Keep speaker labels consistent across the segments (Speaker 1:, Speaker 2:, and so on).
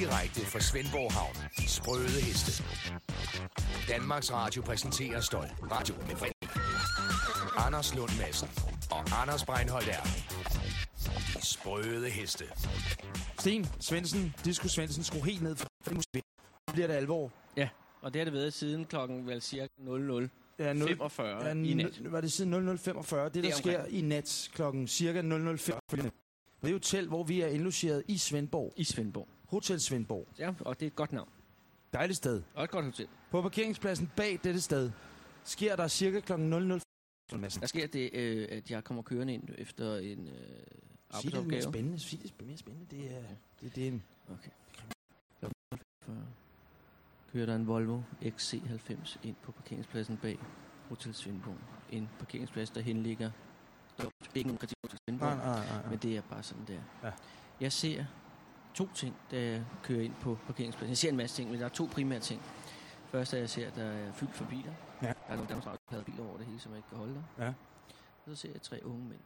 Speaker 1: Direkte fra Svendborg Havn. De sprøde heste. Danmarks Radio præsenterer stolt. Radio med Fred. Anders Lund Madsen og Anders Breinholt er. De sprøde heste.
Speaker 2: Sten Svendsen, Disco Svendsen, skru helt ned for det musik. Bliver det alvor.
Speaker 3: Ja, og det har det været siden klokken vel cirka 00.
Speaker 2: Ja, nul-
Speaker 3: 45
Speaker 2: ja,
Speaker 3: i nat.
Speaker 2: Var det siden 0045? Det, der
Speaker 3: Det er
Speaker 2: sker i nat klokken cirka 00.45. Det er hotel, hvor vi er indlogeret i Svendborg.
Speaker 3: I Svendborg.
Speaker 2: Hotel Svendborg.
Speaker 3: Ja, og det er et godt navn.
Speaker 2: Dejligt sted.
Speaker 3: Og et godt hotel.
Speaker 2: På parkeringspladsen bag dette sted sker der cirka klokken 00. Madsen.
Speaker 3: Der sker det, øh, at jeg kommer kørende ind efter en øh,
Speaker 2: Sig det mere spændende. Sig det mere spændende. Det er, det, det er en...
Speaker 3: Okay. Kører der en Volvo XC90 ind på parkeringspladsen bag Hotel Svendborg. En parkeringsplads, der henligger... Der er ikke nogen kritik til Svendborg,
Speaker 2: Nej, nej, nej.
Speaker 3: men det er bare sådan der.
Speaker 2: Ja.
Speaker 3: Jeg ser to ting, jeg kører ind på parkeringspladsen. Jeg ser en masse ting, men der er to primære ting. Først er, jeg ser, at der er fyldt for biler.
Speaker 2: Ja.
Speaker 3: Der er nogle Danmarks Radio biler over det hele, som jeg ikke kan holde der.
Speaker 2: Ja.
Speaker 3: Og så ser jeg tre unge mænd.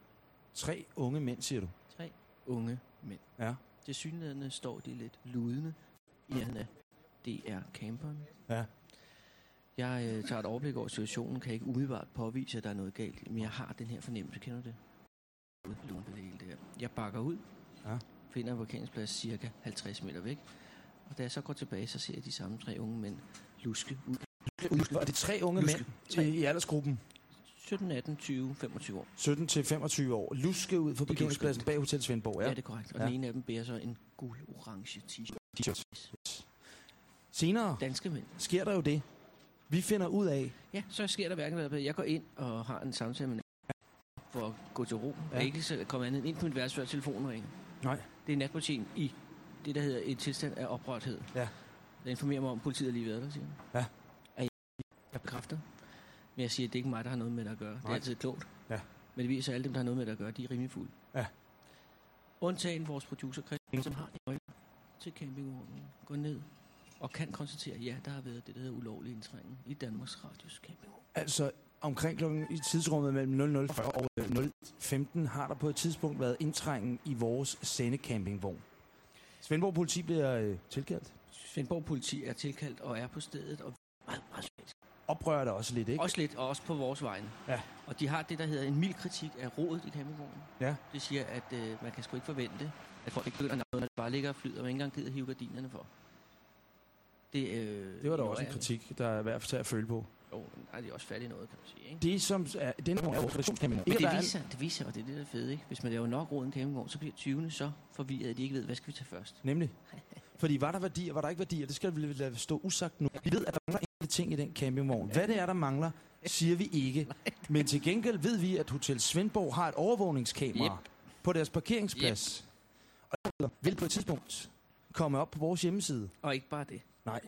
Speaker 2: Tre unge mænd, siger du.
Speaker 3: Tre unge mænd.
Speaker 2: Ja.
Speaker 3: Til synligheden står de lidt ludende i nærheden af DR Camperen.
Speaker 2: Ja.
Speaker 3: Jeg øh, tager et overblik over situationen, kan ikke umiddelbart påvise, at der er noget galt, men jeg har den her fornemmelse, kender du det? Lunt det hele det her. Jeg bakker ud,
Speaker 2: Ja.
Speaker 3: Finder en parkeringsplads cirka 50 meter væk, og da jeg så går tilbage, så ser jeg de samme tre unge mænd luske ud.
Speaker 2: Og det er tre unge
Speaker 3: Luske.
Speaker 2: mænd
Speaker 3: Tre.
Speaker 2: i aldersgruppen
Speaker 3: 17, 18, 20, 25 år.
Speaker 2: 17 til 25 år. Luske ud fra parkeringspladsen bag Hotel Svendborg.
Speaker 3: Ja,
Speaker 2: Ja.
Speaker 3: det er korrekt. Og
Speaker 2: Ja.
Speaker 3: den ene af dem bærer så en guld-orange t-shirt.
Speaker 2: T-shirt. Senere
Speaker 3: Danske mænd.
Speaker 2: sker der jo det. Vi finder ud af,
Speaker 3: Ja, så sker der hverken hvad. Jeg går ind og har en samtale med for at gå til ro. Ja. Jeg er ikke kommet andet ind på mit værelse, før telefonen ringer.
Speaker 2: Nej.
Speaker 3: Det er natpolitiet i det, der hedder et tilstand af oprørthed.
Speaker 2: Ja.
Speaker 3: Der informerer mig om, at politiet er lige været der, siger.
Speaker 2: Ja.
Speaker 3: Er jeg, bekræfter. Men jeg siger, at det er ikke mig, der har noget med det at gøre. Det er
Speaker 2: Nej.
Speaker 3: altid klogt.
Speaker 2: Ja.
Speaker 3: Men det viser, at alle dem, der har noget med det at gøre, de er rimelig fulde.
Speaker 2: Ja.
Speaker 3: Undtagen vores producer, Christian, som har nøgler til campingvognen, går ned og kan konstatere, at ja, der har været det, der hedder ulovlig indtrængen i Danmarks Radios campingvogn.
Speaker 2: altså omkring klokken i tidsrummet mellem 00.40 og øh, 0.15 har der på et tidspunkt været indtrængen i vores sendecampingvogn. Svendborg politi bliver øh, tilkaldt.
Speaker 3: Svendborg politi er tilkaldt og er på stedet og meget, meget.
Speaker 2: Oprører det også lidt, ikke?
Speaker 3: Også lidt, og også på vores vegne.
Speaker 2: Ja.
Speaker 3: Og de har det, der hedder en mild kritik af rådet i campingvognen.
Speaker 2: Ja.
Speaker 3: Det siger, at øh, man kan sgu ikke forvente, at folk ikke begynder noget, når det bare ligger og flyder, og man ikke engang gider hive gardinerne for. Det, øh,
Speaker 2: Det var da også en kritik, der er værd at føle på.
Speaker 3: Jo, nej, de er også fat i noget, kan man sige. Ikke?
Speaker 2: Det, som er, den er vores redaktionscampingvogn.
Speaker 3: Men
Speaker 2: der
Speaker 3: det
Speaker 2: er-
Speaker 3: viser, det viser, og det er det, der er fede, ikke? Hvis man laver nok råd i en campingvogn, så bliver 20'erne så forvirret, at de ikke ved, hvad skal vi tage først.
Speaker 2: Nemlig. Fordi var der værdier, var der ikke værdier, det skal vi lade stå usagt nu. Vi ved, at der mangler enkelte ting i den campingvogn. Hvad det er, der mangler, siger vi ikke. Men til gengæld ved vi, at Hotel Svendborg har et overvågningskamera på deres parkeringsplads. Og det vil på et tidspunkt komme op på vores hjemmeside.
Speaker 3: Og ikke bare det.
Speaker 2: Nej,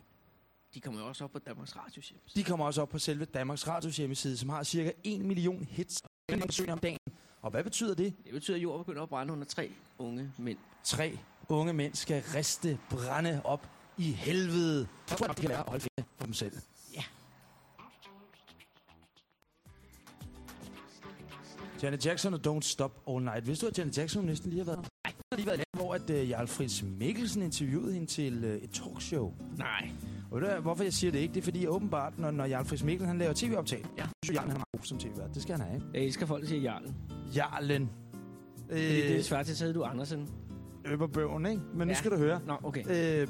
Speaker 3: De kommer jo også op på Danmarks Radios hjemmeside.
Speaker 2: de kommer også op på selve Danmarks Radios hjemmeside, som har cirka 1 million hits om dagen. Og hvad betyder det?
Speaker 3: Det betyder, at jorden begynder at brænde under tre unge mænd.
Speaker 2: Tre unge mænd skal riste, brænde op i helvede. Jeg tror, de kan lære at holde ferie for dem selv.
Speaker 3: Ja.
Speaker 2: Janet Jackson og Don't Stop All Night. Vidste du, at Janet Jackson næsten lige har været... Nej, lige været hvor at, uh, Jarl Friis Mikkelsen interviewede hende til uh, et talkshow.
Speaker 3: Nej.
Speaker 2: Og ved du, hvorfor jeg siger det ikke? Det er fordi, åbenbart, når, når Jarl Friis Mikkelsen han laver tv-optag,
Speaker 3: Ja.
Speaker 2: så synes Jarl, han er god som tv-vært. Det skal han have?
Speaker 3: Jeg elsker folk, der siger Jarlen.
Speaker 2: Jarlen.
Speaker 3: Fordi det er
Speaker 2: Øh,
Speaker 3: svært til, at du Andersen.
Speaker 2: Øberbøven, ikke? Men nu
Speaker 3: Ja.
Speaker 2: skal du høre.
Speaker 3: Nå, okay.
Speaker 2: Øh,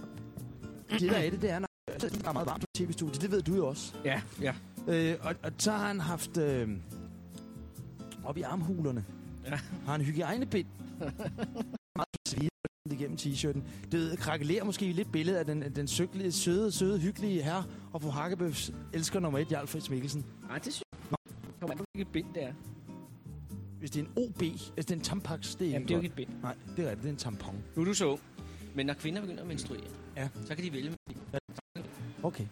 Speaker 2: det der er det, det er, når det er meget varmt på tv-studiet. Det ved du jo også.
Speaker 3: Ja, ja.
Speaker 2: Øh, og, og så har han haft... Øh, op i armhulerne.
Speaker 3: Ja.
Speaker 2: Har han hygiejnebind. meget svire igennem t-shirten. Det krakelerer måske lidt billede af den, den søglige, søde, søde, hyggelige herre og fru Hakkebøfs elsker nummer et, Jarl Friis Mikkelsen.
Speaker 3: Nej, det synes jeg. Kommer an på, hvilket bind det er.
Speaker 2: Hvis det er en OB, altså det er en tampax, det er
Speaker 3: Jamen,
Speaker 2: ikke
Speaker 3: det er jo ikke et bind.
Speaker 2: Nej, det er rigtigt, det er en tampon.
Speaker 3: Nu er du så ung. Men når kvinder begynder at menstruere,
Speaker 2: Ja.
Speaker 3: så kan de vælge.
Speaker 2: Okay.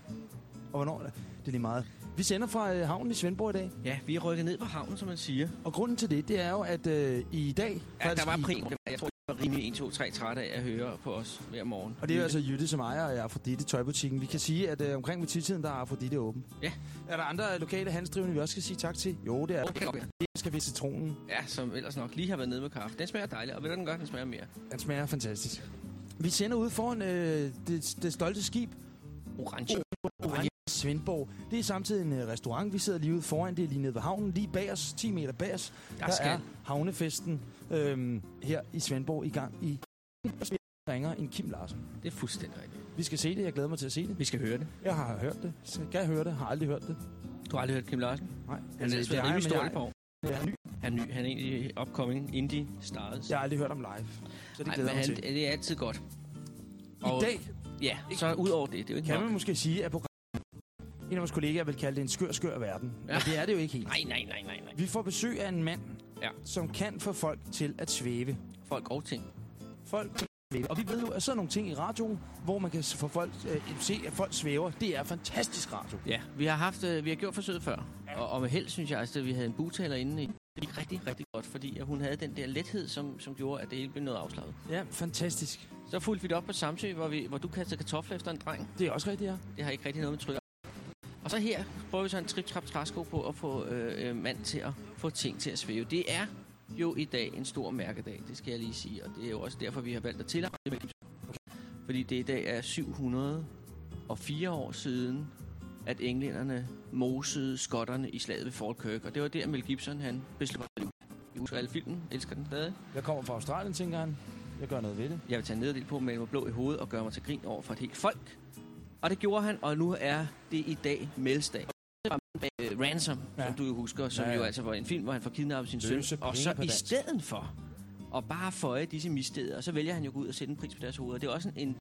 Speaker 2: Og hvornår? Det Det er lige meget. Vi sender fra øh, havnen i Svendborg i dag.
Speaker 3: Ja, vi er rykket ned på havnen, som man siger.
Speaker 2: Og grunden til det, det er jo, at øh, i dag...
Speaker 3: Ja, der var prim. Jeg tror, rimelig 1, 2, 3 træt af at høre på os hver morgen.
Speaker 2: Og det er jo altså Jytte, som ejer af Afrodite tøjbutikken. Vi kan sige, at øh, omkring ved tidtiden, der er Afrodite åben.
Speaker 3: Ja.
Speaker 2: Er der andre lokale handelsdrivende, vi også skal sige tak til? Jo, det er
Speaker 3: Okay, være.
Speaker 2: det. skal vi citronen.
Speaker 3: Ja, som ellers nok lige har været nede med kaffe. Den smager dejligt, og ved du, den gør? Den smager mere.
Speaker 2: Den smager fantastisk. Vi sender ud foran øh, det, det stolte skib,
Speaker 3: Orange.
Speaker 2: Orange Svendborg. Det er samtidig en øh, restaurant. Vi sidder lige ude foran, det er lige nede ved havnen. Lige bag os, 10 meter bag os,
Speaker 3: Der
Speaker 2: der
Speaker 3: skal.
Speaker 2: er havnefesten øh, her i Svendborg i gang i ringer en Kim Larsen.
Speaker 3: Det er fuldstændig rigtigt.
Speaker 2: Vi skal se det, jeg glæder mig til at se det.
Speaker 3: Vi skal høre det.
Speaker 2: Jeg har hørt det. Skal jeg høre det? Har aldrig hørt det.
Speaker 3: Du har aldrig hørt Kim Larsen?
Speaker 2: Nej.
Speaker 3: Han er
Speaker 2: det
Speaker 3: det er rimelig
Speaker 2: jeg,
Speaker 3: på
Speaker 2: er ny.
Speaker 3: Han er ny. Han er egentlig upcoming indie stars.
Speaker 2: jeg har aldrig hørt om live. Så det
Speaker 3: Nej,
Speaker 2: glæder jeg
Speaker 3: han,
Speaker 2: mig til.
Speaker 3: det er altid godt.
Speaker 2: I dag
Speaker 3: Ja, så ud over det. Det er jo ikke
Speaker 2: kan
Speaker 3: nok.
Speaker 2: man måske sige, at programmet en af vores kollegaer vil kalde det en skør, skør verden. Ja. Men
Speaker 3: Ja.
Speaker 2: det er det jo ikke helt.
Speaker 3: Nej, nej, nej, nej, nej.
Speaker 2: Vi får besøg af en mand,
Speaker 3: Ja.
Speaker 2: som kan få folk til at svæve.
Speaker 3: Folk og ting.
Speaker 2: Folk svæve. Og vi ved jo, at sådan nogle ting i radioen, hvor man kan få folk, øh, se, at folk svæver, det er fantastisk radio.
Speaker 3: Ja, vi har haft, øh, vi har gjort forsøget før. Og, og med held synes jeg, at vi havde en butaler inde i. Det gik rigtig, rigtig godt, fordi at hun havde den der lethed, som, som gjorde, at det hele blev noget afslappet.
Speaker 2: Ja, fantastisk.
Speaker 3: Så fulgte vi det op på Samsø, hvor, vi, hvor du kastede kartofler efter en dreng.
Speaker 2: Det er også rigtigt, ja.
Speaker 3: Det har ikke rigtig noget med tryk. Og så her prøver vi så en trip-trap træsko på at få øh, øh, mand til at få ting til at svæve. Det er jo i dag en stor mærkedag, det skal jeg lige sige. Og det er jo også derfor, vi har valgt at tilhæve det. Fordi det i dag er 704 år siden, at englænderne mosede skotterne i slaget ved Falkirk. Og det var der, Mel Gibson han besluttede. I husker alle filmen, elsker den stadig.
Speaker 2: Jeg kommer fra Australien, tænker han. Jeg gør noget ved det.
Speaker 3: Jeg vil tage nederdel på, male mig blå i hovedet og gøre mig til grin over for et helt folk. Og det gjorde han, og nu er det i dag Melsdag. Uh, Ransom, ja. Som du jo husker, som
Speaker 2: Ja,
Speaker 3: ja, jo altså var en film, hvor han får kidnappet sin
Speaker 2: Løse
Speaker 3: søn. Og så i
Speaker 2: dansk.
Speaker 3: stedet for at bare føje disse missteder, så vælger han jo ud og sætte en pris på deres hoveder. Det er også en,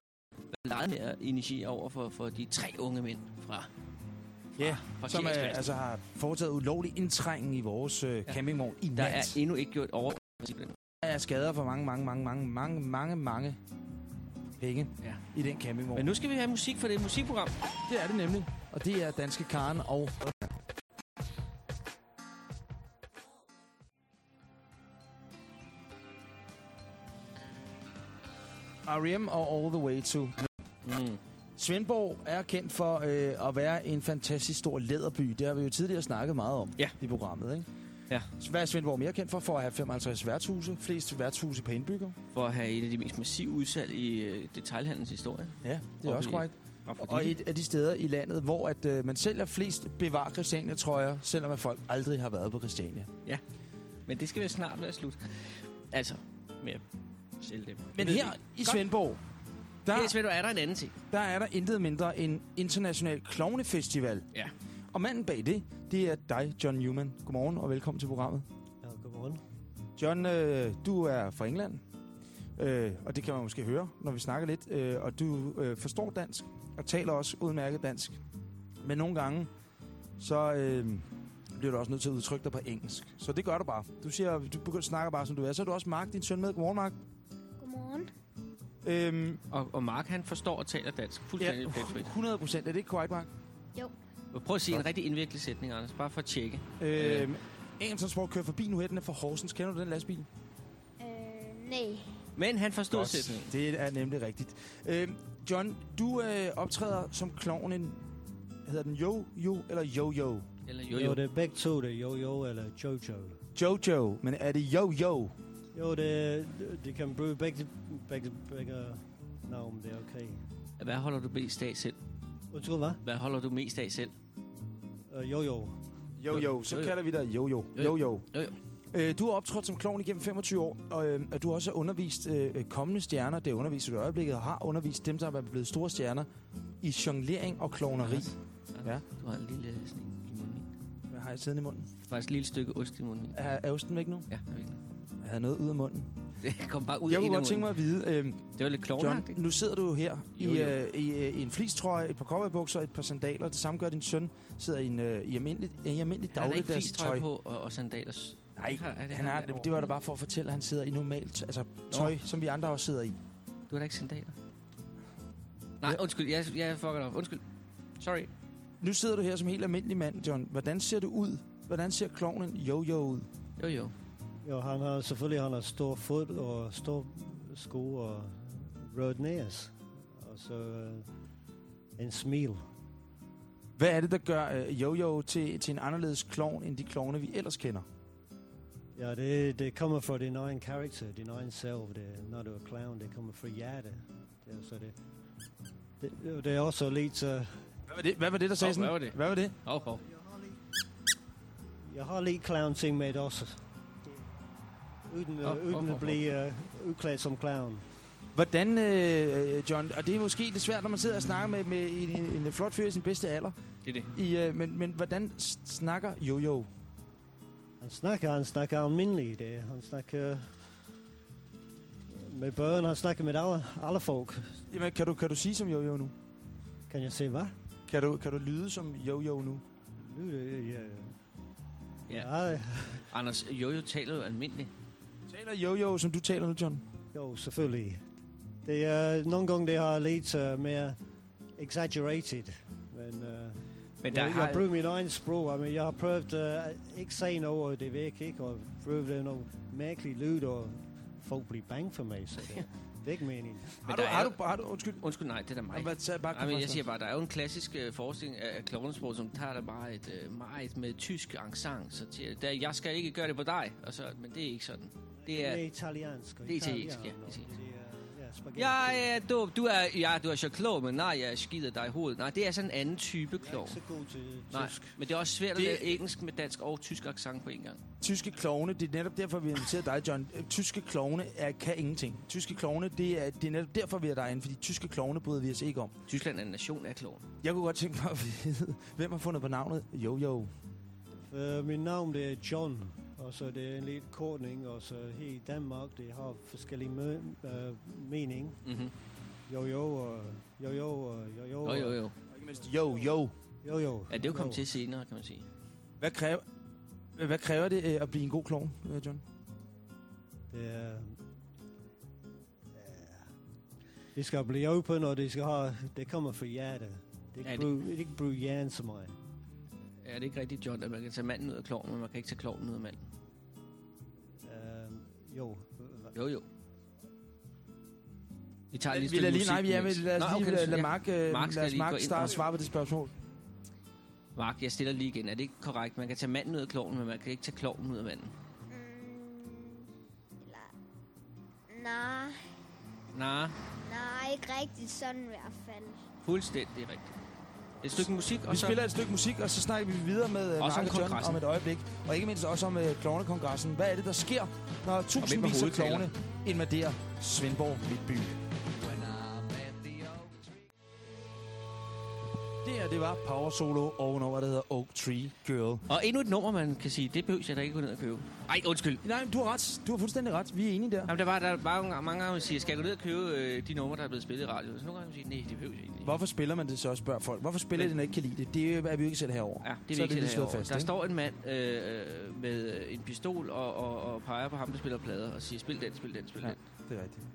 Speaker 3: med at initiere over for, for de tre unge mænd fra,
Speaker 2: Ja,
Speaker 3: fra
Speaker 2: som
Speaker 3: Kirkespladsen.
Speaker 2: altså har foretaget ulovlig indtrængen i vores øh,
Speaker 3: Ja.
Speaker 2: campingvogn i
Speaker 3: Der
Speaker 2: nat.
Speaker 3: er endnu ikke gjort over.
Speaker 2: Er skader for mange, mange, mange, mange, mange, mange, mange penge
Speaker 3: Ja.
Speaker 2: i den campingvogn.
Speaker 3: Men nu skal vi have musik, for det et musikprogram.
Speaker 2: Det er det nemlig. Og det er Danske Karen og... R.E.M. og All The Way To.
Speaker 3: Mm.
Speaker 2: Svendborg er kendt for øh, at være en fantastisk stor læderby. Det har vi jo tidligere snakket meget om
Speaker 3: Ja.
Speaker 2: i programmet. Ikke?
Speaker 3: Ja.
Speaker 2: Hvad er Svendborg mere kendt for? For at have 55 værtshuse. Flest værtshuse per indbygger.
Speaker 3: For at have et af de mest massive udsalg i øh, historie.
Speaker 2: Ja, det er
Speaker 3: Og
Speaker 2: også korrekt.
Speaker 3: Og,
Speaker 2: Og et af de steder i landet, hvor at, øh, man sælger flest bevar Christiania trøjer, selvom at folk aldrig har været på Christiania.
Speaker 3: Men det skal vel snart være slut. Altså, med at sælge dem.
Speaker 2: Men her i. Svendborg, der,
Speaker 3: Her i Svendborg er der en anden ting.
Speaker 2: der er der intet mindre end international klovnefestival.
Speaker 3: Ja.
Speaker 2: Og manden bag det, det er dig, John Newman. Godmorgen og velkommen til programmet.
Speaker 4: Ja, godmorgen.
Speaker 2: John, øh, du er fra England, øh, og det kan man måske høre, når vi snakker lidt. Øh, og du øh, forstår dansk og taler også udmærket dansk. Men nogle gange, så øh, bliver du også nødt til at udtrykke dig på engelsk. Så det gør du bare. Du siger, du begynder at snakke bare, som du er. Så er du også Mark, din søn med. Godmorgen, Mark.
Speaker 5: Godmorgen.
Speaker 2: Øhm,
Speaker 3: Og, og Mark, han forstår og taler dansk
Speaker 2: ja,
Speaker 3: fuldstændig pletfrit.
Speaker 2: 100 procent. Er det ikke korrekt, Mark?
Speaker 3: Prøv at sige en rigtig indviklet sætning, Anders, bare for at tjekke.
Speaker 2: Øhm, en transport kører forbi nu her, den er fra Horsens. Kender du den lastbil?
Speaker 5: Øh, nej.
Speaker 3: Men han forstod sætningen.
Speaker 2: Det er nemlig rigtigt. Øhm, John, du øh, optræder som klovnen, hedder den Yo-Yo eller Yo-Yo?
Speaker 3: Eller
Speaker 4: Jo,
Speaker 3: jo,
Speaker 4: det er begge to, det er Jojo eller Jojo.
Speaker 2: Jojo, men er det Yo-Yo?
Speaker 4: Jo, det, det kan bruge begge, begge, begge navn, det er okay.
Speaker 3: Hvad holder du mest af selv?
Speaker 4: Undskyld, hvad?
Speaker 3: Hvad holder du mest af selv?
Speaker 4: Uh, Jojo.
Speaker 2: Yo-Yo, så
Speaker 3: Jo-jo.
Speaker 2: kalder vi dig.
Speaker 3: Jo-jo. Jo-jo.
Speaker 2: Øh, du har optrådt som klovn igennem 25 år, og, øh, og du har også undervist øh, kommende stjerner, det er undervist i øjeblikket, og har undervist dem, der er blevet store stjerner, i jonglering og klovneri. Ja.
Speaker 3: Du har en lille sådan en i munden.
Speaker 2: Hvad har jeg siddende i munden?
Speaker 3: Faktisk et lille stykke ost i munden.
Speaker 2: Er, er osten væk nu?
Speaker 3: Ja, jeg ved ikke.
Speaker 2: Jeg havde noget ud af munden.
Speaker 3: Det kom bare ud
Speaker 2: Jeg kunne godt tænke mig at vide, øh,
Speaker 3: Det var lidt klovnagtigt.
Speaker 2: nu sidder du jo her i,
Speaker 3: Jo, jo.
Speaker 2: øh, i, øh, i en flistrøje, et par cowboybukser, et par sandaler. Det samme gør din søn. Sidder i, en, øh, i almindeligt, i almindeligt
Speaker 3: Han har
Speaker 2: dagligdags tøj.
Speaker 3: på og, og sandaler.
Speaker 2: Nej,
Speaker 3: Har- det
Speaker 2: han
Speaker 3: her
Speaker 2: har, det, var da bare for at fortælle, at han sidder i normalt altså, tøj, som vi andre også sidder i.
Speaker 3: Du har da ikke sandaler? Nej,
Speaker 2: Ja.
Speaker 3: undskyld. Jeg, jeg fucker op. Undskyld. Sorry.
Speaker 2: Nu sidder du her som helt almindelig mand, John. Hvordan ser du ud? Hvordan ser klovnen Yo-Yo ud?
Speaker 3: Jo, jo.
Speaker 4: Han har selvfølgelig han har stor fod og stor sko og rød næs. Og så uh, en smil.
Speaker 2: Hvad er det, der gør øh, Yo-Yo til, til en anderledes klovn, end de klovne, vi ellers kender?
Speaker 4: Ja, det, det kommer fra din egen karakter, din egen selv. Det, når du er clown, det kommer fra hjertet. Det, er så det, det, det er også lidt... Uh,
Speaker 2: Hvad var det, hvad var det der sagde
Speaker 3: Hov,
Speaker 2: sådan?
Speaker 3: hvad var det?
Speaker 2: Hvad var det?
Speaker 3: Hov, hov.
Speaker 4: jeg har lidt clown-ting med også. Uden,
Speaker 3: Hov, hov,
Speaker 4: uden
Speaker 3: hov,
Speaker 4: at blive uh, uklædt som clown.
Speaker 2: Hvordan, øh, John, og det er måske lidt svært, når man sidder og snakker med, med en, en, en flot fyr i sin bedste alder,
Speaker 3: Det er det.
Speaker 2: i, øh, men, men hvordan snakker Jojo?
Speaker 4: Han snakker, han snakker almindeligt. Det. Han snakker med børn, han snakker med alle, alle folk.
Speaker 2: Jamen, kan du, kan du sige som Jojo nu?
Speaker 4: Kan jeg se hvad?
Speaker 2: Kan du, kan du lyde som Jojo nu?
Speaker 4: Nu, det, ja,
Speaker 3: Ja.
Speaker 4: ja,
Speaker 3: Anders, Jojo taler jo almindeligt.
Speaker 2: Taler Jojo, som du taler nu, John?
Speaker 4: jo, selvfølgelig. Det er, nogle gange det har lidt uh, mere exaggerated. Men, uh,
Speaker 3: Men der
Speaker 4: jeg,
Speaker 3: har...
Speaker 4: jeg bruger min egen sprog. I mean, jeg har prøvet uh, ikke sige noget, og det virker ikke, og prøvet nogle mærkelige lyd, og folk bliver bange for mig, så det, det er ikke meningen.
Speaker 2: Har
Speaker 3: der
Speaker 2: du,
Speaker 3: er
Speaker 2: har du, har du, undskyld.
Speaker 3: Undskyld, nej, det er da mig.
Speaker 2: Hvad, tag bare
Speaker 3: Ej, men jeg siger bare, der er jo en klassisk øh, forestilling af, klovnesprog, som tager der bare et øh, meget med tysk accent. Så der, jeg skal ikke gøre det på dig, og så, men det er ikke sådan. Det er,
Speaker 4: Det er italiensk.
Speaker 3: Det er italiensk, ja, italiensk.
Speaker 4: Det er,
Speaker 3: du, du er, ja, du er så klog, men nej, jeg skider dig i hovedet. Nej, det er sådan en anden type
Speaker 4: Jeg er
Speaker 3: klog.
Speaker 4: ikke så god til
Speaker 3: Nej,
Speaker 4: tysk.
Speaker 3: men det er også svært
Speaker 2: Det-
Speaker 3: at lære engelsk med dansk og tysk accent på en gang.
Speaker 2: Tyske klovne, det er netop derfor, vi har inviteret dig, John. Øh, Tyske klovne er, kan ingenting. Tyske klovne, det er, det er netop derfor, vi er derinde, fordi tyske klovne bryder vi os ikke om.
Speaker 3: Tyskland er en nation af klovn.
Speaker 2: Jeg kunne godt tænke mig at vide, hvem har fundet på navnet Jojo?
Speaker 4: Uh, min navn det er John, og så det er en lille kortning, og så her i Danmark, det har forskellige mø- uh, mening.
Speaker 3: Mm-hmm.
Speaker 4: Jo jo, og jo jo, og jo jo.
Speaker 3: Jo, jo, jo.
Speaker 2: Og ikke mindst Jo, jo.
Speaker 4: Jo jo.
Speaker 3: Ja, det er jo kommet til senere, kan man sige.
Speaker 2: Hvad kræver, hvad kræver det øh, at blive en god klovn, øh, John?
Speaker 4: Det er... Ja. Det skal blive åben, og det skal have... Det kommer fra hjertet. Det er
Speaker 3: Ja,
Speaker 4: ikke,
Speaker 3: det-
Speaker 4: brug, det er ikke brug hjerne som mig.
Speaker 3: Er det ikke rigtigt, John, at man kan tage manden ud af klovnen, men man kan ikke tage klovnen ud af manden?
Speaker 4: Jo.
Speaker 3: Jo, jo. Vi tager lige
Speaker 2: vi lader lige,
Speaker 3: musik.
Speaker 2: nej, vi er med,
Speaker 3: mens-
Speaker 2: lad os
Speaker 3: Nå,
Speaker 2: lige
Speaker 3: okay,
Speaker 2: lade,
Speaker 3: så
Speaker 2: lade
Speaker 3: ja.
Speaker 2: Mark, øh,
Speaker 3: Mark
Speaker 2: lad os
Speaker 3: lige
Speaker 2: Mark starte
Speaker 3: og-
Speaker 2: svare på det spørgsmål.
Speaker 3: Mark, jeg stiller lige igen. Er det ikke korrekt? Man kan tage manden ud af klovnen, men man kan ikke tage klovnen ud af manden.
Speaker 5: Mm, eller... Nej,
Speaker 3: Nej,
Speaker 5: nej, ikke rigtigt sådan i hvert fald.
Speaker 3: fuldstændig rigtigt. Et stykke musik, og
Speaker 2: Vi
Speaker 3: så...
Speaker 2: spiller et stykke musik, og så snakker vi videre med øh,
Speaker 3: Også om
Speaker 2: Mark John
Speaker 3: kongressen.
Speaker 2: om et øjeblik. Og ikke mindst også om øh, klovnekongressen. Hvad er det, der sker, når tusindvis af klovne invaderer Svendborg Midtby? Det her, det var Power Solo og noget, der hedder Oak Tree Girl.
Speaker 3: Og endnu et nummer, man kan sige, det behøver jeg da ikke gå ned og købe. Ej, undskyld.
Speaker 2: Nej, du har ret. Du har fuldstændig ret. Vi er enige der.
Speaker 3: Jamen, der var der var mange, mange gange, man siger, skal jeg gå ned og købe øh, de numre, der er blevet spillet i radioen? Så nogle gange siger nej, det behøver jeg ikke.
Speaker 2: Hvorfor spiller man det så, spørger folk. Hvorfor spiller det, når ikke kan lide det? Det er vi jo ikke selv herover.
Speaker 3: Ja, det
Speaker 2: så
Speaker 3: er
Speaker 2: det
Speaker 3: vigtigt
Speaker 2: lige slået
Speaker 3: herovre.
Speaker 2: fast,
Speaker 3: Der
Speaker 2: ikke?
Speaker 3: står en mand øh, med en pistol og, og, og peger på ham, der spiller plader, og siger, spil den, spil den, spil
Speaker 2: Ja.
Speaker 3: den.
Speaker 2: Det er rigtigt.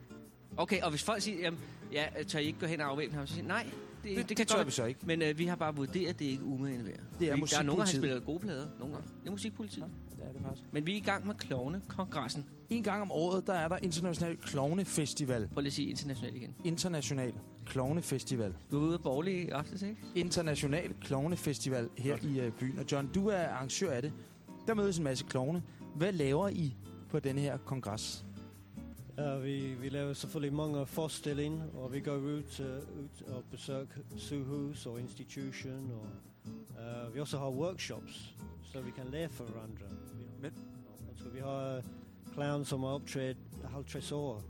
Speaker 3: Okay, og hvis folk siger, jamen, ja, tør I ikke gå hen og afvæbne ham, så siger nej, det,
Speaker 2: Det, det,
Speaker 3: kan
Speaker 2: tør
Speaker 3: godt
Speaker 2: vi så ikke.
Speaker 3: Men øh, vi har bare vurderet, at det er ikke umagen værd.
Speaker 2: Det er
Speaker 3: Vi- Der er nogen, der har spillet gode plader. Nogle gange. Det er musikpolitiet.
Speaker 2: Det er det faktisk.
Speaker 3: Men vi er i gang med klovne-kongressen.
Speaker 2: En gang om året, der er der International Klovnefestival.
Speaker 3: Prøv lige at sige internationalt igen.
Speaker 2: International Klovnefestival.
Speaker 3: Du er ude af borgerlige i aftes, ikke?
Speaker 2: International Klovnefestival her
Speaker 3: Godt.
Speaker 2: i uh, byen. Og John, du er arrangør af det. Der mødes en masse klovne. Hvad laver I på denne her kongres?
Speaker 4: Ja, vi, vi laver selvfølgelig mange forestillinger, og vi går ud, uh, ud og besøger sygehus og institution, og uh, vi også har workshops, så vi kan lære for hverandre. Vi,
Speaker 2: Men-
Speaker 4: og så vi har uh, clowns, som har optrådt 50 år,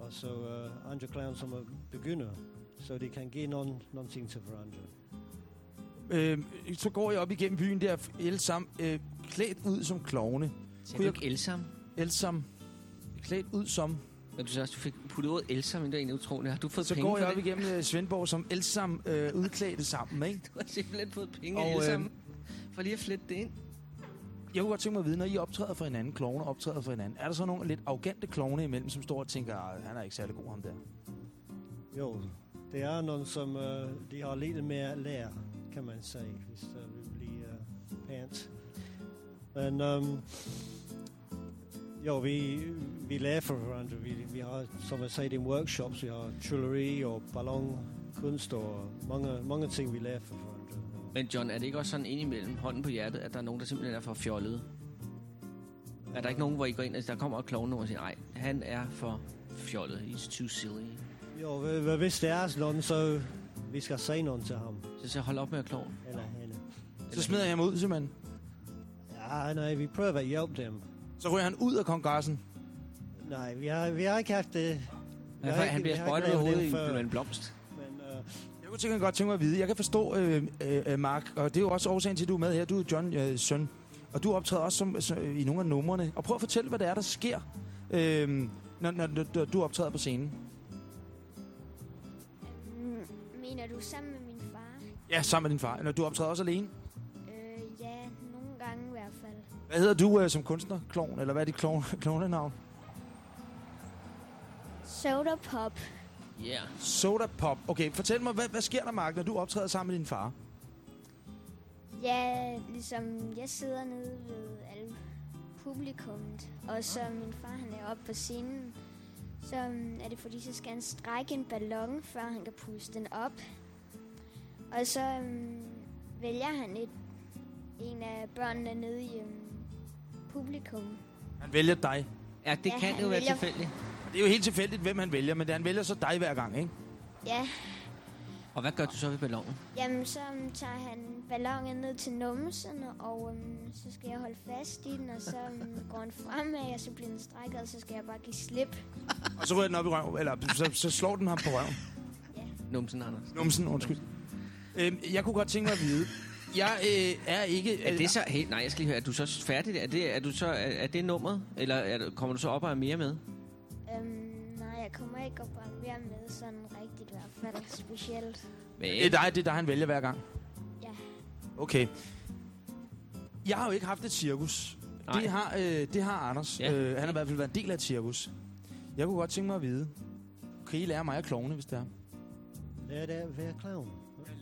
Speaker 4: og så uh, andre clowns, som er begynder, så de kan give nogen, nogen ting til hverandre.
Speaker 2: Øh, så går jeg op igennem byen der, sammen øh, klædt ud som klovne.
Speaker 3: Sagde du ikke Elsam?
Speaker 2: Sammen klædt ud som.
Speaker 3: Men du sagde også, du fik puttet ordet Elsam, men det er egentlig utroligt. Har du fået
Speaker 2: Så
Speaker 3: penge
Speaker 2: går
Speaker 3: for
Speaker 2: jeg op
Speaker 3: det?
Speaker 2: igennem øh, Svendborg som sammen øh, udklædte sammen, ikke?
Speaker 3: Du har simpelthen fået penge
Speaker 2: Og,
Speaker 3: af
Speaker 2: øh.
Speaker 3: For lige at flette det ind.
Speaker 2: Jeg kunne godt tænke mig at vide, når I optræder for hinanden, klovne optræder for hinanden, er der så nogle lidt arrogante klovne imellem, som står og tænker, "Ah, han er ikke særlig god ham der?
Speaker 4: Jo, det er nogen, som uh, de har lidt mere at lære, kan man sige, hvis det vil blive uh, pænt. Men um, jo, vi, vi lærer for hverandre. Vi, vi har, som jeg sagde, en workshops, vi har trylleri og ballonkunst og mange, mange ting, vi lærer for hverandre.
Speaker 3: Men John, er det ikke også sådan indimellem hånden på hjertet, at der er nogen, der simpelthen er for fjollede? Er der ikke nogen, hvor I går ind, altså der kommer et klovnummer og siger, nej, han er for fjollet, he's too silly.
Speaker 4: Jo, hv- hv- hvis det er sådan, så vi skal sige noget til ham.
Speaker 3: Så siger hold op med at klovne.
Speaker 4: Eller hende.
Speaker 2: Så smider jeg ham ud, simpelthen.
Speaker 4: Ja, nej, vi prøver at hjælpe dem.
Speaker 2: Så ryger han ud af kongressen.
Speaker 4: Nej, vi har, vi har ikke haft det.
Speaker 3: Han,
Speaker 4: har
Speaker 3: han
Speaker 4: ikke-
Speaker 3: bliver sprøjtet
Speaker 4: ikke
Speaker 3: i hovedet
Speaker 4: det
Speaker 3: i en- blomst.
Speaker 4: Men, øh,
Speaker 2: Jeg kunne tænke, godt tænke mig at vide. Jeg kan forstå, øh, øh, øh, Mark, og det er jo også årsagen til, at du er med her. Du er John øh, søn, og du optræder også som, så, i nogle af numrene. Og prøv at fortælle, hvad det er, der sker, øh, når, når, når du optræder på scenen.
Speaker 5: Mm, Mener du sammen med min far?
Speaker 2: Ja, sammen med din far. Når du optræder også alene. Hvad hedder du øh, som kunstner? Klovn? Eller hvad er dit klovn, klovnenavn?
Speaker 5: Soda Pop.
Speaker 3: Ja. Yeah.
Speaker 2: Soda Pop. Okay, fortæl mig, hvad, hvad sker der, Mark, når du optræder sammen med din far?
Speaker 5: Ja, ligesom jeg sidder nede ved alle publikummet, og så min far han er oppe på scenen, så um, er det fordi, så skal han strække en ballon, før han kan puste den op. Og så um, vælger han et, en af børnene nede i um, publikum.
Speaker 2: Han vælger dig.
Speaker 3: Ja, det
Speaker 5: Ja,
Speaker 3: kan
Speaker 5: han
Speaker 3: jo være tilfældigt.
Speaker 2: Det er jo helt tilfældigt, hvem han vælger, men han vælger så dig hver gang, ikke?
Speaker 5: Ja,
Speaker 3: Og hvad gør du så ved ballonen?
Speaker 5: jamen så um, tager han ballonen ned til numsen, og um, så skal jeg holde fast i den, og så um, går han fremad, og så bliver den strækket, og så skal jeg bare give slip.
Speaker 2: Og så ryger den op i røven, eller så, så slår den ham på røven.
Speaker 3: Numsen, Anders.
Speaker 2: Numsen, undskyld. Øhm, jeg kunne godt tænke mig at vide, jeg øh, er ikke...
Speaker 3: Er det så helt... Nej, jeg skal lige høre. Er du så færdig? Er det, er du så, er, er det nummeret? Eller er, kommer du så op og er mere med?
Speaker 5: Øhm, nej, jeg kommer ikke op og mere med sådan rigtigt i hvert fald specielt.
Speaker 3: Men,
Speaker 2: Det er dig, det er dig, han vælger hver gang?
Speaker 5: Ja.
Speaker 2: Okay. Jeg har jo ikke haft et cirkus.
Speaker 3: Nej.
Speaker 2: Det har, øh, det har Anders.
Speaker 3: Ja.
Speaker 2: Øh, han har i hvert fald været en del af et cirkus. Jeg kunne godt tænke mig at vide, kan I lære mig at klovne, hvis det er?
Speaker 4: det er det at være clown.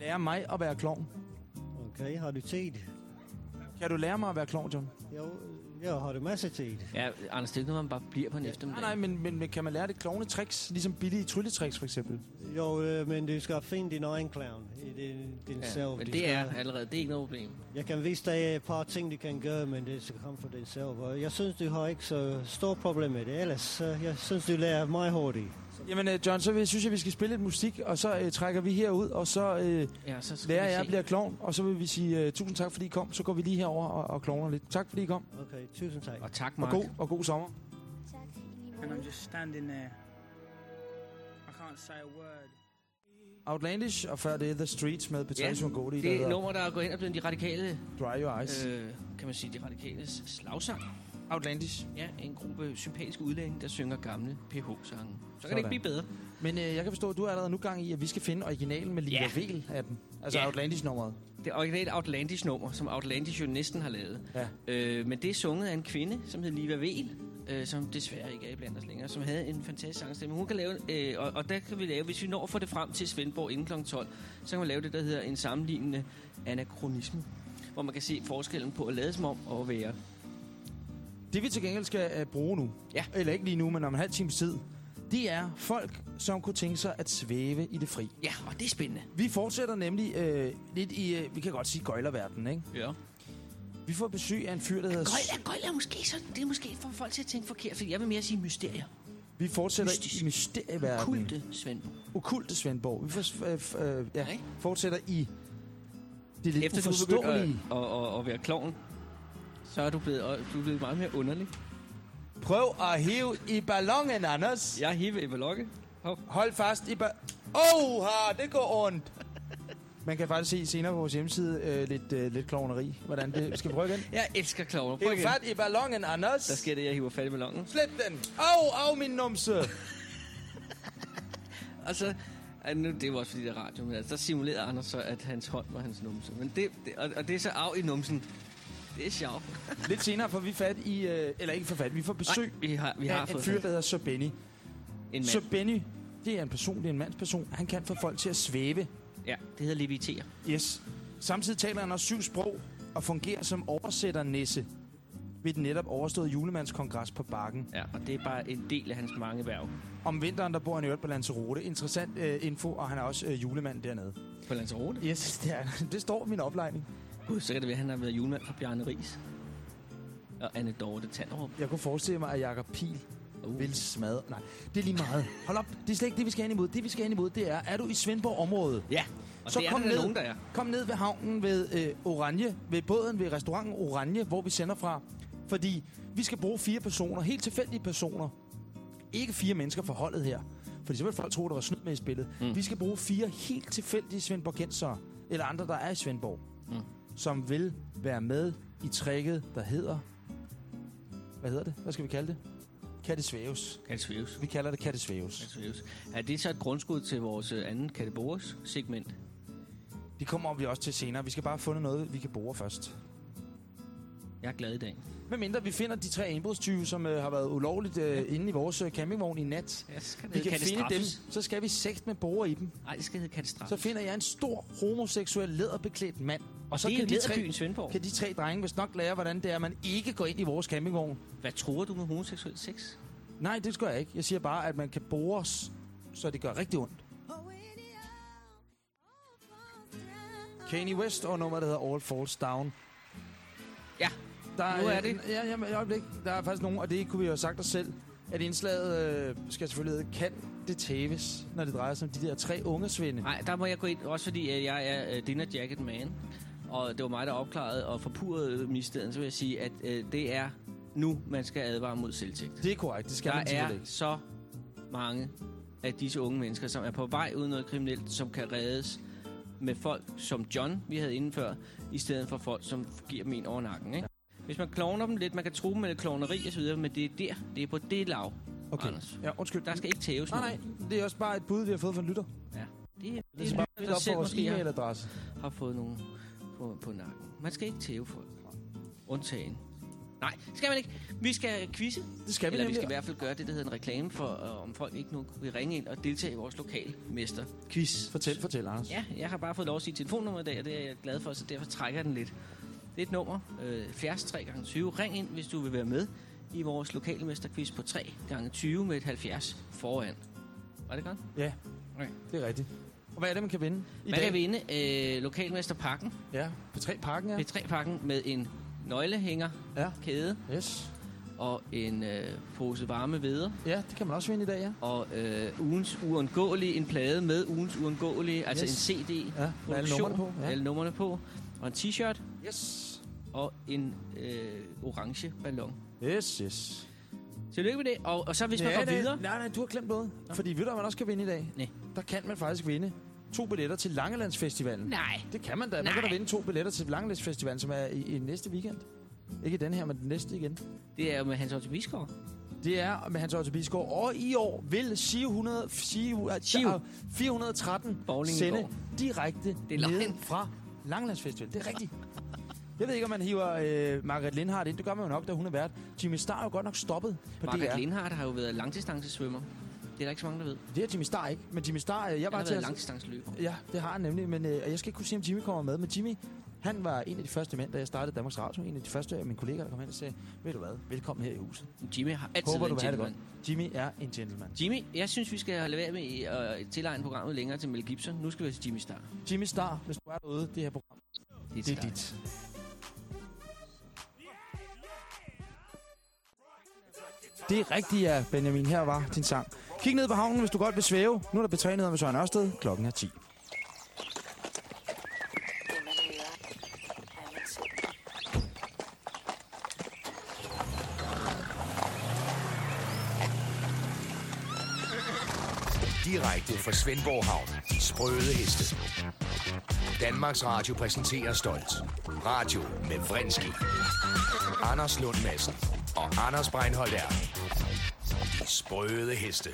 Speaker 2: Lære mig at være klovn.
Speaker 4: Okay, har du tid?
Speaker 2: Kan du lære mig at være klovn, John?
Speaker 4: Jo, jeg har du masser af tid.
Speaker 3: Ja, Anders, det er ikke noget, man bare bliver på en
Speaker 2: Nej,
Speaker 3: eftermiddag.
Speaker 2: nej, men, men, men kan man lære det klovne tricks, ligesom billige trylletricks for eksempel?
Speaker 4: Jo, øh, men du skal finde din egen clown i din, din
Speaker 3: Ja,
Speaker 4: selv.
Speaker 3: men
Speaker 4: Du
Speaker 3: det
Speaker 4: skal,
Speaker 3: er allerede, det er ikke noget problem.
Speaker 4: Jeg kan vise dig et par ting, du kan gøre, men det skal komme fra dig selv. Og jeg synes, du har ikke så stort problem med det. Ellers, jeg synes, du lærer meget hurtigt.
Speaker 2: Jamen, øh, John, så synes jeg, vi skal spille lidt musik, og så øh, trækker vi herud, og så øh,
Speaker 3: Ja, så
Speaker 2: lærer jeg
Speaker 3: se.
Speaker 2: at blive klovn, og så vil vi sige øh, tusind tak, fordi I kom. Så går vi lige herover og, og klovner lidt. Tak, fordi I kom,
Speaker 4: Okay, tusind tak.
Speaker 3: Og tak,
Speaker 2: og
Speaker 3: Mark.
Speaker 2: god, og god sommer.
Speaker 5: Tak
Speaker 6: And. I'm just standing there. I can't say a word.
Speaker 2: Outlandish, og før det er The Streets med Patricia
Speaker 3: Ja,
Speaker 2: ja, Ngodi,
Speaker 3: Det
Speaker 2: der
Speaker 3: er nummer, der er gået ind og blevet de radikale,
Speaker 2: Dry Your Eyes. Øh,
Speaker 3: kan man sige, de radikales slagsang.
Speaker 2: Outlandish.
Speaker 3: Ja, en gruppe sympatiske udlændinge, der synger gamle PH-sange. Så kan
Speaker 2: Sådan.
Speaker 3: det ikke blive bedre.
Speaker 2: Men øh, jeg kan forstå, at du er allerede nu gang i, at vi skal finde originalen med Lina
Speaker 3: Ja.
Speaker 2: Vel af den. Altså
Speaker 3: Ja.
Speaker 2: Outlandish-nummeret.
Speaker 3: Det er originalt Outlandish-nummer, som Outlandish jo næsten har lavet.
Speaker 2: Ja.
Speaker 3: Øh, men det er sunget af en kvinde, som hedder Liva Vel, øh, som desværre ikke er i blandt os længere, som havde en fantastisk sangstemme. Hun kan lave, øh, og, og der kan vi lave, hvis vi når at få det frem til Svendborg inden kl. 12, så kan man lave det, der hedder en sammenlignende anachronisme, hvor man kan se forskellen på at lade som om og være.
Speaker 2: Det vi til gengæld skal uh, bruge nu,
Speaker 3: Ja.
Speaker 2: eller ikke lige nu, men om en halv times tid, det er folk, som kunne tænke sig at svæve i det fri.
Speaker 3: Ja, og det er spændende.
Speaker 2: Vi fortsætter nemlig øh, lidt i, øh, vi kan godt sige gøjlerverdenen, ikke?
Speaker 3: Ja.
Speaker 2: Vi får besøg af en fyr, der hedder...
Speaker 3: Gøjl er, gøjl er måske så, det er måske for folk til at tænke forkert, for jeg vil mere sige mysterier.
Speaker 2: Vi fortsætter
Speaker 3: Mystisk.
Speaker 2: i mysterieverdenen.
Speaker 3: Kulte Svendborg.
Speaker 2: Okulte Svendborg. Vi får, øh, øh, ja, fortsætter i det lidt
Speaker 3: Efter du er begyndt
Speaker 2: uforståelige.
Speaker 3: at, at, at, at være klovn, så er du blevet, du er blevet meget mere underlig.
Speaker 2: Prøv at hive i ballonen, Anders.
Speaker 3: Jeg hiver i ballokke.
Speaker 2: Hold fast i ba... Åh, oh, det går ondt. Man kan faktisk se senere på vores hjemmeside øh, lidt, øh, lidt klovneri, hvordan det skal vi prøve igen.
Speaker 3: Jeg elsker klovner. Prøv igen.
Speaker 2: fat i ballonen, Anders.
Speaker 3: Der sker det, jeg hiver fat i ballonen.
Speaker 2: Slet den. Au, au, min numse.
Speaker 3: Og så, altså, nu, det jo også fordi, det er radio, men altså, der simulerede Anders så, at hans hånd var hans numse. Men det, det og, og, det er så af i numsen. Det er sjovt.
Speaker 2: Lidt senere får vi fat i... Øh, eller ikke for fat, vi får besøg
Speaker 3: Nej, vi har, vi har
Speaker 2: af en
Speaker 3: fået
Speaker 2: fyr,
Speaker 3: fat
Speaker 2: der hedder Sir Benny.
Speaker 3: en mand.
Speaker 2: Sir Benny, det er en person, det er en mandsperson. Han kan få folk til at svæve.
Speaker 3: Ja, det hedder levitere.
Speaker 2: Yes. Samtidig taler han også syv sprog og fungerer som oversætternæsse ved den netop overståede julemandskongres på Bakken.
Speaker 3: Ja, og det er bare en del af hans mange værv
Speaker 2: Om vinteren, der bor han i øvrigt på Lanzarote. Interessant øh, info, og han er også øh, julemand dernede.
Speaker 3: på Lanzarote.
Speaker 2: Yes, det, er, det står i min oplejning.
Speaker 3: Gud, så kan det være, at han har været julemand for Bjarne Ries. Og Anne Dorte Tanderup.
Speaker 2: Jeg kunne forestille mig, at Jakob Pil
Speaker 3: Uh.
Speaker 2: vil smadre... Nej, det er lige meget. Hold op, det er slet ikke det, vi skal hen imod. Det, vi skal hen imod, det er, er du i Svendborg-området?
Speaker 3: Ja, og
Speaker 2: Så
Speaker 3: det er
Speaker 2: kom
Speaker 3: der
Speaker 2: ned.
Speaker 3: nogen, der er.
Speaker 2: Kom ned ved havnen ved øh, Oranje, ved båden ved restauranten Oranje, hvor vi sender fra. Fordi vi skal bruge fire personer, helt tilfældige personer. Ikke fire mennesker for holdet her. Fordi så vil folk tro, der var snyd med i spillet.
Speaker 3: Mm.
Speaker 2: Vi skal bruge fire helt tilfældige Svendborgensere, eller andre, der er i Svendborg,
Speaker 3: Mm.
Speaker 2: Som vil være med i tricket, der hedder... Hvad hedder det? Hvad skal vi kalde det?
Speaker 3: Kan det svæves?
Speaker 2: Vi kalder det.
Speaker 3: Kan det svæves? Er det så et grundskud til vores øh, anden kategorisk segment?
Speaker 2: Det kommer vi også til senere. Vi skal bare have fundet noget, vi kan bore først.
Speaker 3: Jeg er glad i dag.
Speaker 2: Hvad mindre vi finder de tre indbrudstyve, som øh, har været ulovligt øh, inde i vores øh, campingvogn i nat.
Speaker 3: Ja, skal
Speaker 2: Vi kan finde dem, så skal vi sekt med borer i dem.
Speaker 3: Nej, det skal hedde katastrofe.
Speaker 2: Så finder jeg en stor homoseksuel læderbeklædt mand. Og så
Speaker 3: det
Speaker 2: kan de, tre,
Speaker 3: Svendborg.
Speaker 2: kan de tre drenge vist nok lære, hvordan det er, at man ikke går ind i vores campingvogn.
Speaker 3: Hvad tror du med homoseksuel sex?
Speaker 2: Nej, det skal jeg ikke. Jeg siger bare, at man kan bore os, så det gør rigtig ondt. Kanye West og nummer, der hedder All Falls Down.
Speaker 3: Ja,
Speaker 2: der
Speaker 3: nu er det.
Speaker 2: Ja, jamen, et øjeblik. Der er faktisk nogen, og det kunne vi jo have sagt os selv, at indslaget øh, skal selvfølgelig hedde, kan det tæves, når det drejer sig om de der tre unge svinde.
Speaker 3: Nej, der må jeg gå ind, også fordi jeg er uh, dinner jacket man. Og det var mig, der opklarede og forpurrede missteden. Så vil jeg sige, at uh, det er nu, man skal advare mod selvtægt.
Speaker 2: Det er korrekt, det skal
Speaker 3: Der
Speaker 2: man
Speaker 3: er
Speaker 2: selvfølgelig ikke.
Speaker 3: så mange af disse unge mennesker, som er på vej ud i noget kriminelt, som kan reddes med folk som John, vi havde inden før, i stedet for folk, som giver dem en over nakken. Ikke? Hvis man klovner dem lidt, man kan tro dem med klovneri og så videre, men det er der, det er på det lav,
Speaker 2: Okay.
Speaker 3: Anders.
Speaker 2: Ja, undskyld.
Speaker 3: Der skal ikke tæves
Speaker 2: Nej, nej, det er også bare et bud, vi har fået fra en lytter.
Speaker 3: Ja. Det, er-
Speaker 2: Det er bare
Speaker 3: det,
Speaker 2: lidt op for vores
Speaker 3: har,
Speaker 2: e-mailadresse.
Speaker 3: har fået nogen på, på nakken. Man skal ikke tæve folk. Undtagen. Nej, skal man ikke. Vi skal quizze.
Speaker 2: Det skal vi
Speaker 3: Eller vi skal i hvert fald gøre det, der hedder en reklame for, uh, om folk ikke nu vil ringe ind og deltage i vores lokalmester quiz.
Speaker 2: Fortæl, fortæl, Anders.
Speaker 3: Ja, jeg har bare fået lov at sige telefonnummer i dag, og det er jeg glad for, så derfor trækker jeg den lidt. Det er et nummer, øh, 70 3 gange 20 Ring ind, hvis du vil være med i vores lokalmesterquiz på 3 gange 20 med et 70 foran. Var det godt?
Speaker 2: Ja,
Speaker 3: Okay.
Speaker 2: det er rigtigt. Og hvad er det, man kan vinde i
Speaker 3: Man
Speaker 2: dag?
Speaker 3: kan vinde øh, lokalmesterpakken,
Speaker 2: Ja, på tre parken, ja.
Speaker 3: P3-pakken med en nøglehænger,
Speaker 2: Ja,
Speaker 3: kæde
Speaker 2: yes.
Speaker 3: og en øh, pose varme veder.
Speaker 2: Ja, det kan man også vinde i dag, ja.
Speaker 3: Og øh, ugens uundgåelige, en plade med ugens uundgåelige, altså
Speaker 2: Yes.
Speaker 3: en CD,
Speaker 2: Ja, med alle numrene på. Ja.
Speaker 3: alle numrene på, og en t-shirt
Speaker 2: Yes.
Speaker 3: og en øh, orange ballon.
Speaker 2: Yes, yes.
Speaker 3: Tillykke med det, og, og så hvis man
Speaker 2: ja,
Speaker 3: går
Speaker 2: det-
Speaker 3: videre...
Speaker 2: Nej, nej, du har glemt noget. Fordi ved du, man også kan vinde i dag?
Speaker 3: Nej.
Speaker 2: Der kan man faktisk vinde to billetter til Langelandsfestivalen.
Speaker 3: Nej,
Speaker 2: Det kan man da. Man
Speaker 3: Nej.
Speaker 2: kan da vinde to billetter til Langelandsfestivalen, som er i, i næste weekend. Ikke den her, men den næste igen.
Speaker 3: det er jo med Hans Otto Bisgaard.
Speaker 2: Det er med Hans Otto Bisgaard. Og i år vil 700, 700,
Speaker 3: Siv.
Speaker 2: 413
Speaker 3: Bowling
Speaker 2: sende
Speaker 3: går.
Speaker 2: direkte ned fra Langelandsfestival. Det er rigtigt. Jeg ved ikke, om man hiver øh, Margaret Lindhardt ind. Det gør man jo nok, da hun er vært. Jimmy Star er jo godt nok stoppet på
Speaker 3: Margaret
Speaker 2: DR.
Speaker 3: Lindhardt har jo været langdistancesvømmer. Det er der ikke så mange, der ved.
Speaker 2: Det er Jimmy Star ikke. Men Jimmy Star, øh, jeg
Speaker 3: Han
Speaker 2: var
Speaker 3: har
Speaker 2: til
Speaker 3: været
Speaker 2: at...
Speaker 3: langdistanceløber.
Speaker 2: Ja, det har han nemlig, men øh, jeg skal ikke kunne sige, om Jimmy kommer med. Men Jimmy, han var en af de første mænd, da jeg startede Danmarks Radio. En af de første af mine kollegaer, der kom hen og sagde, ved du hvad, velkommen her i huset.
Speaker 3: Jimmy har altid
Speaker 2: Håber,
Speaker 3: været en gentleman.
Speaker 2: Jimmy er en gentleman.
Speaker 3: Jimmy, jeg synes, vi skal lade være med at tilegne programmet længere til Mel Gibson. Nu skal vi til Jimmy Star.
Speaker 2: Jimmy Star, hvis du er derude, det her program,
Speaker 3: Det
Speaker 2: det er dit. Det er rigtigt, ja, Benjamin. Her var din sang. Kig ned på havnen, hvis du godt vil svæve. Nu er der betrænet med Søren Ørsted. Klokken er 10.
Speaker 7: Det man hører, er man selv.
Speaker 1: Direkte fra Svendborg Havn. De sprøde heste. Danmarks Radio præsenterer stolt. Radio med Vrindski. Anders Lund Madsen og Anders Breinholt er. De sprøde heste.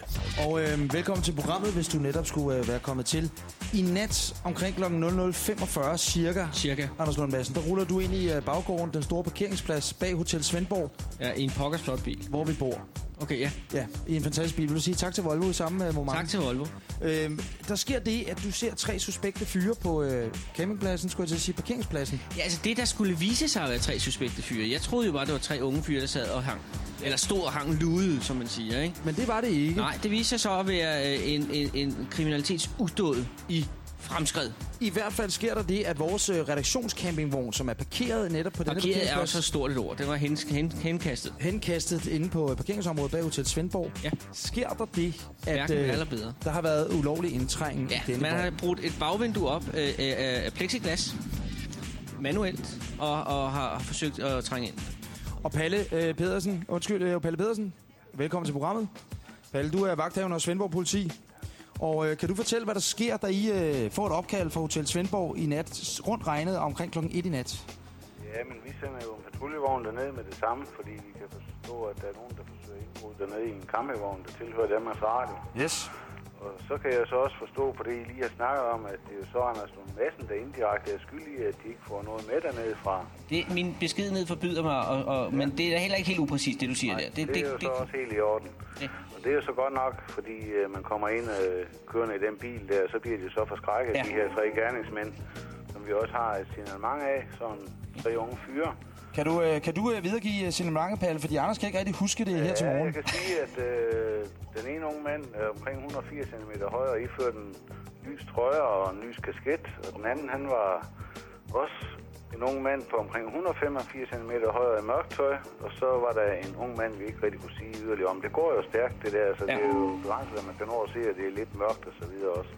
Speaker 2: Og øh, velkommen til programmet, hvis du netop skulle øh, være kommet til. I nat omkring kl. 00.45 cirka,
Speaker 3: Cirka.
Speaker 2: Anders Lund Madsen, der ruller du ind i øh, baggården, den store parkeringsplads bag Hotel Svendborg,
Speaker 3: Ja, i en pokkers flot bil.
Speaker 2: hvor vi bor.
Speaker 3: Okay, ja.
Speaker 2: Ja, i en fantastisk bil. Vil du sige tak til Volvo i samme øh, moment?
Speaker 3: Tak til Volvo.
Speaker 2: Øhm, der sker det, at du ser tre suspekte fyre på øh, campingpladsen, skulle jeg til at sige, parkeringspladsen.
Speaker 3: Ja, altså det, der skulle vise sig at være tre suspekte fyre. Jeg troede jo bare, det var tre unge fyre, der sad og hang. Eller stod og hang lude, som man siger, ikke?
Speaker 2: Men det var det ikke.
Speaker 3: Nej, det viste sig så at være øh, en, en, en kriminalitetsudåd i fremskred.
Speaker 2: I hvert fald sker der det, at vores øh, redaktionscampingvogn, som er parkeret netop på denne
Speaker 3: Parkeret er jo
Speaker 2: parkeringsplads,
Speaker 3: så stort et ord. Det var hen, hen, henkastet.
Speaker 2: henkastet inde på øh, parkeringsområdet bag Hotel Svendborg,
Speaker 3: Ja.
Speaker 2: sker der det, at øh, der har været ulovlig indtrængen
Speaker 3: Ja,
Speaker 2: i denne
Speaker 3: man har brugt et bagvindue op øh, øh, af plexiglas manuelt og, og har forsøgt at trænge ind.
Speaker 2: Og Palle øh, Pedersen, undskyld, øh, Palle Pedersen, velkommen til programmet. Palle, du er vagthavende hos Svendborg Politi. Og øh, kan du fortælle, hvad der sker, da I øh, får et opkald fra Hotel Svendborg i nat, rundt regnet omkring klokken 1 i nat?
Speaker 8: Ja, men vi sender jo en patruljevogn derned med det samme, fordi vi kan forstå, at der er nogen, der forsøger indbrud dernede i en campingvogn, der tilhører Danmarks Radio.
Speaker 2: Yes.
Speaker 8: Og så kan jeg så også forstå på det, I lige har snakket om, at det er jo så Anders Lund Madsen, der indirekte er skyldig, at de ikke får noget med dernede fra.
Speaker 3: Det, min beskedenhed forbyder mig, og, og, men det er heller ikke helt upræcist, det du siger der.
Speaker 8: Det, det er jo så også helt i orden.
Speaker 3: Ja.
Speaker 8: Og det er jo så godt nok, fordi øh, man kommer ind øh, kørende i den bil der, så bliver de så forskrækket,
Speaker 3: Ja.
Speaker 8: ja. de her tre gerningsmænd, som vi også har et signalement af, sådan tre unge fyre.
Speaker 2: Kan du, øh, kan du øh, videregive øh, signalement, Palle? Fordi Anders kan ikke rigtig huske det her til
Speaker 8: Ja,
Speaker 2: morgen.
Speaker 8: jeg kan sige, at øh, den ene unge mand er omkring 180 cm høj og iført en lys trøje og en lys kasket. Og den anden, han var også en ung mand på omkring 185 cm høj og i mørkt tøj. Og så var der en ung mand, vi ikke rigtig kunne sige yderligere om. Det går jo stærkt, det der, så
Speaker 3: Ja.
Speaker 8: ja. det er jo begrænset, at man kan nå at se, at det er lidt mørkt og så videre også.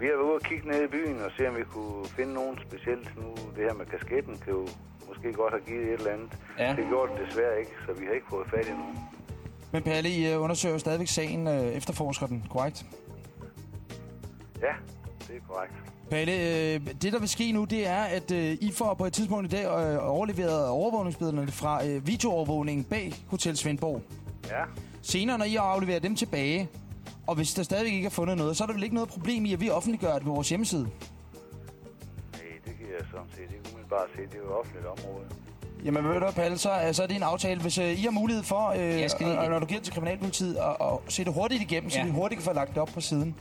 Speaker 8: Vi har været ude og kigge ned i byen og se, om vi kunne finde nogen specielt. Nu, det her med kasketten kan jo måske godt have givet et eller andet.
Speaker 3: Ja.
Speaker 8: Det gjorde det desværre ikke, så vi har ikke fået fat i nogen.
Speaker 2: Men Palle, I øh, undersøger stadigvæk sagen, øh, efterforsker den, korrekt?
Speaker 8: Ja, det er korrekt.
Speaker 2: Palle, øh, det der vil ske nu, det er, at øh, I får på et tidspunkt i dag øh, overleveret overvågningsbillederne fra øh, videoovervågningen bag Hotel Svendborg.
Speaker 8: Ja,
Speaker 2: Senere, når I afleverer dem tilbage, og hvis der stadigvæk ikke er fundet noget, så er der vel ikke noget problem i, at vi offentliggør det på vores hjemmeside.
Speaker 8: nej, det kan jeg sådan set ikke umiddelbart se. Det er jo offentligt område.
Speaker 2: Jamen ved du, Palle, så, øh, så er det en aftale. Hvis øh, I har mulighed for, øh,
Speaker 3: Jeg skal
Speaker 2: og, og når du giver til Kriminalpolitiet, og, og se det hurtigt igennem, så
Speaker 3: Ja.
Speaker 2: vi hurtigt kan få lagt det op på siden.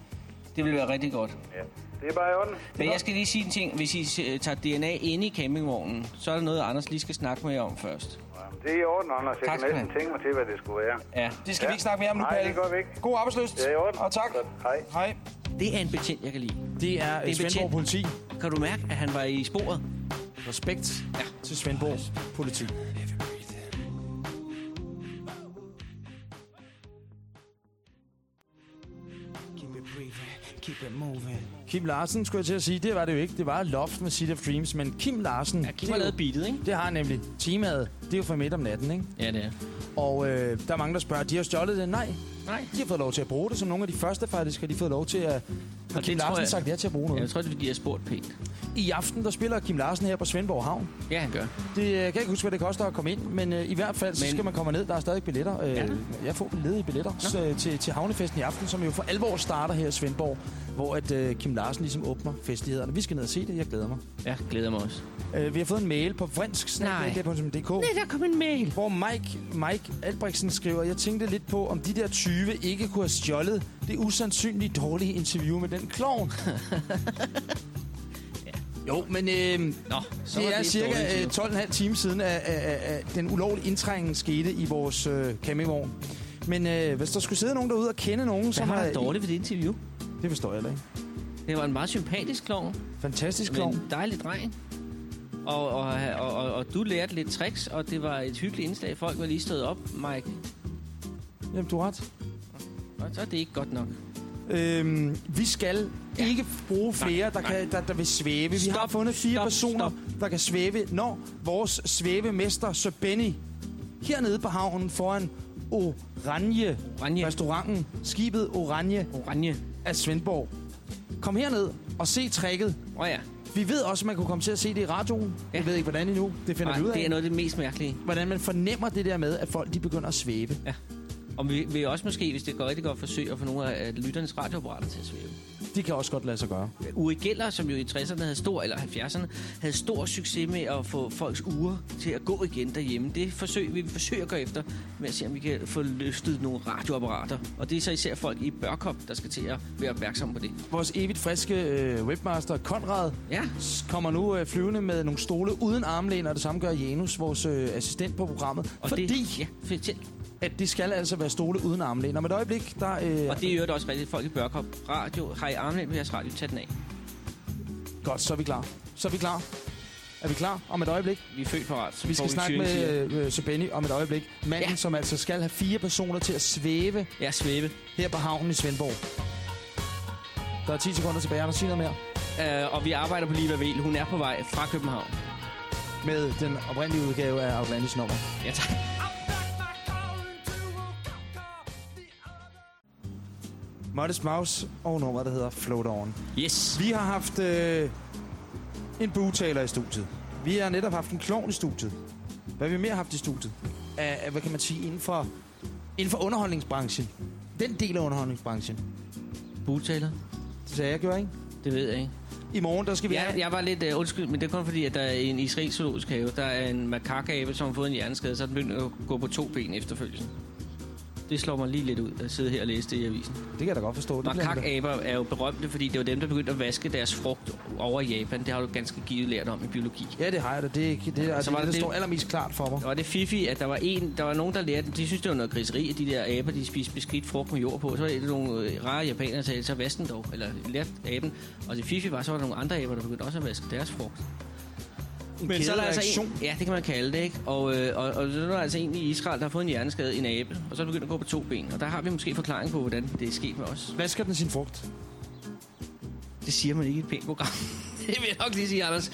Speaker 3: Det vil være rigtig godt.
Speaker 8: Ja, det er bare i orden.
Speaker 3: Men jeg skal lige sige en ting. Hvis I øh, tager DNA ind i campingvognen, så er der noget, Anders lige skal snakke med jer om først.
Speaker 8: Jamen, Det er i orden, Anders. Jeg
Speaker 3: Tak
Speaker 8: kan næsten tænke mig til, hvad det skulle være.
Speaker 3: Ja.
Speaker 2: Det skal
Speaker 8: Ja.
Speaker 2: vi ikke snakke mere om nu,
Speaker 8: Nej,
Speaker 2: Palle.
Speaker 8: det gør vi ikke.
Speaker 2: God arbejdsløst.
Speaker 8: Det er i orden.
Speaker 2: Og tak.
Speaker 8: Godt. Hej.
Speaker 2: Hej.
Speaker 3: Det er en betjent, jeg kan lide.
Speaker 2: Det er,
Speaker 3: en
Speaker 2: det er Svendborg
Speaker 3: betjent.
Speaker 2: Politi.
Speaker 3: Kan du mærke, at han var i sporet?
Speaker 2: Respekt
Speaker 3: Ja.
Speaker 2: til Svendborg Politi. Kim Larsen, skulle jeg til at sige. Det var det jo ikke. Det var Loft med City of Dreams. Men Kim Larsen...
Speaker 3: Ja, Kim har lavet beatet, ikke?
Speaker 2: Det har han nemlig. Temaet, det er jo fra midt om natten, ikke?
Speaker 3: Ja, det er.
Speaker 2: Og øh, der er mange, der spørger, de har stjålet det? Nej,
Speaker 3: Nej.
Speaker 2: de har fået lov til at bruge det. Som nogle af de første faktisk har de fået lov til at... Har Kim Larsen
Speaker 3: jeg-
Speaker 2: sagt ja til at bruge
Speaker 3: Ja,
Speaker 2: noget?
Speaker 3: jeg tror, det er, fordi jeg har spurgt pænt.
Speaker 2: I aften, der spiller Kim Larsen her på Svendborg Havn.
Speaker 3: Ja, han gør.
Speaker 2: Det øh, kan jeg ikke huske, hvad det koster at komme ind, men øh, i hvert fald så
Speaker 3: Men-
Speaker 2: skal man komme ned. Der er stadig billetter. Øh,
Speaker 3: Ja.
Speaker 2: jeg får ledige billetter så, til, til havnefesten i aften, som jo for alvor starter her i Svendborg, hvor at, øh, Kim Larsen ligesom åbner festlighederne. Vi skal ned og se det. Jeg glæder mig.
Speaker 3: Ja, glæder mig også.
Speaker 2: Øh, vi har fået en mail på fransk
Speaker 3: Nej. der kom en mail.
Speaker 2: hvor Mike, Mike Albrechtsen skriver, jeg tænkte lidt på, om de der 20 ikke kunne have stjålet det usandsynligt dårlige interview med den klovn. Jo, men øh,
Speaker 3: Nå, så var
Speaker 2: det er cirka øh,
Speaker 3: interview.
Speaker 2: 12,5 timer siden, at, at, at, at den ulovlige indtrængen skete i vores øh, campingvogn. Men øh, hvis der skulle sidde nogen derude og kende nogen,
Speaker 3: Hvad
Speaker 2: som har...
Speaker 3: der dårligt ved det interview?
Speaker 2: Det forstår jeg heller ikke.
Speaker 3: Det var en meget sympatisk klovn.
Speaker 2: Fantastisk klovn.
Speaker 3: en dejlig dreng. Og, og, og, og, og du lærte lidt tricks, og det var et hyggeligt indslag. Folk var lige stået op, Mike.
Speaker 2: Jamen, du har ret.
Speaker 3: Og så er det ikke godt nok.
Speaker 2: Øhm, vi skal
Speaker 3: Ja.
Speaker 2: ikke bruge flere, der,
Speaker 3: nej.
Speaker 2: kan, der, der vil svæve. Vi har
Speaker 3: Stop,
Speaker 2: fundet fire
Speaker 3: stop,
Speaker 2: personer,
Speaker 3: stop.
Speaker 2: der kan svæve, når vores svævemester Sir Benny hernede på havnen foran Oranje,
Speaker 3: Oranje.
Speaker 2: restauranten, skibet Oranje
Speaker 3: Oranje.
Speaker 2: Af Svendborg. Kom herned og se tricket.
Speaker 3: Åh oh, ja.
Speaker 2: Vi ved også, at man kunne komme til at se det i radioen.
Speaker 3: Ja.
Speaker 2: Jeg ved ikke, hvordan endnu. Det finder
Speaker 3: Nej,
Speaker 2: vi ud af.
Speaker 3: det er noget af det mest mærkelige.
Speaker 2: Hvordan man fornemmer det der med, at folk de begynder at svæve.
Speaker 3: Og vi vil også måske, hvis det går rigtig godt, forsøge at få nogle af lytternes radioapparater til at svæve.
Speaker 2: De kan også godt lade sig gøre.
Speaker 3: Uri Geller, som jo i 60'erne havde stor, eller 70'erne, havde stor succes med at få folks uger til at gå igen derhjemme. Det forsøg, vi vil forsøge at gøre efter, med at se, om vi kan få løftet nogle radioapparater. Og det er så især folk i Børkop, der skal til at være opmærksomme på det.
Speaker 2: Vores evigt friske øh, webmaster Konrad
Speaker 3: Ja,
Speaker 2: kommer nu øh, flyvende med nogle stole uden armlæn, og det samme gør Janus, vores øh, assistent på programmet.
Speaker 3: og
Speaker 2: fordi
Speaker 3: det, ja, fortæl.
Speaker 2: At det skal altså være stole uden armlæn. Om et øjeblik, der... Øh,
Speaker 3: Og det er jo også rigtigt. Folk i Børkop Radio har i armlæn på jeres radio. Tag den af.
Speaker 2: Godt, så er vi klar. Så er vi klar. Er vi klar om et øjeblik?
Speaker 3: Vi er født parat.
Speaker 2: Vi skal snakke med øh, Sir Benny om et øjeblik. Manden. Ja. som altså skal have fire personer til at svæve
Speaker 3: Ja, svæve.
Speaker 2: her på havnen i Svendborg. Der er 10 sekunder tilbage. Anders, sig noget mere.
Speaker 3: Uh, og vi arbejder på Liva Vel. Hun er på vej fra København.
Speaker 2: Med den oprindelige udgave af Outlandish nummer.
Speaker 3: Ja, tak.
Speaker 2: Modest Mouse og nummer, der hedder Float On.
Speaker 3: Yes.
Speaker 2: Vi har haft øh, en bugtaler i studiet. Vi har netop haft en klovn i studiet. Hvad har vi mere haft i studiet? Af, af, hvad kan man sige, inden for, inden for underholdningsbranchen. Den del af underholdningsbranchen.
Speaker 3: Bugtaler.
Speaker 2: Det sagde jeg, gjorde ikke?
Speaker 3: Det ved jeg ikke.
Speaker 2: I morgen, der skal vi
Speaker 3: Ja,
Speaker 2: have...
Speaker 3: jeg var lidt uh, undskyld, men det er kun fordi, at der er en israelsk zoologisk have. Der er en makakabe, som har fået en hjerneskade, så er den begyndt at gå på to ben efterfølgende. Det slår mig lige lidt ud, at sidde her og læse det i avisen.
Speaker 2: Det kan jeg da godt forstå. Det
Speaker 3: Makakaber er jo berømte, fordi det var dem, der begyndte at vaske deres frugt over Japan. Det har du ganske givet lært om i biologi.
Speaker 2: Ja, det har jeg da. Det, ikke- det, er,
Speaker 3: Så
Speaker 2: det,
Speaker 3: var
Speaker 2: det,
Speaker 3: det
Speaker 2: det
Speaker 3: det-
Speaker 2: står allermest klart for mig.
Speaker 3: Og det fifi, at der var en, der var nogen, der lærte, de synes, det var noget griseri, at de der aber, de spiste beskidt frugt med jord på. Så var det nogle øh, rare japanere, der sagde, så vask den dog, eller lærte aben. Og det fifi var, så var der nogle andre aber, der begyndte også at vaske deres frugt.
Speaker 2: En
Speaker 3: Men så er der altså en, ja, det kan man kalde det, ikke? Og, øh, og, og så er der altså en i Israel, der har fået en hjerneskade, en abe, og så er begyndt at gå på to ben. Og der har vi måske forklaring på, hvordan det er sket med os.
Speaker 2: Vasker den sin frugt?
Speaker 3: Det siger man ikke i et pænt program. det vil jeg nok lige sige, Anders.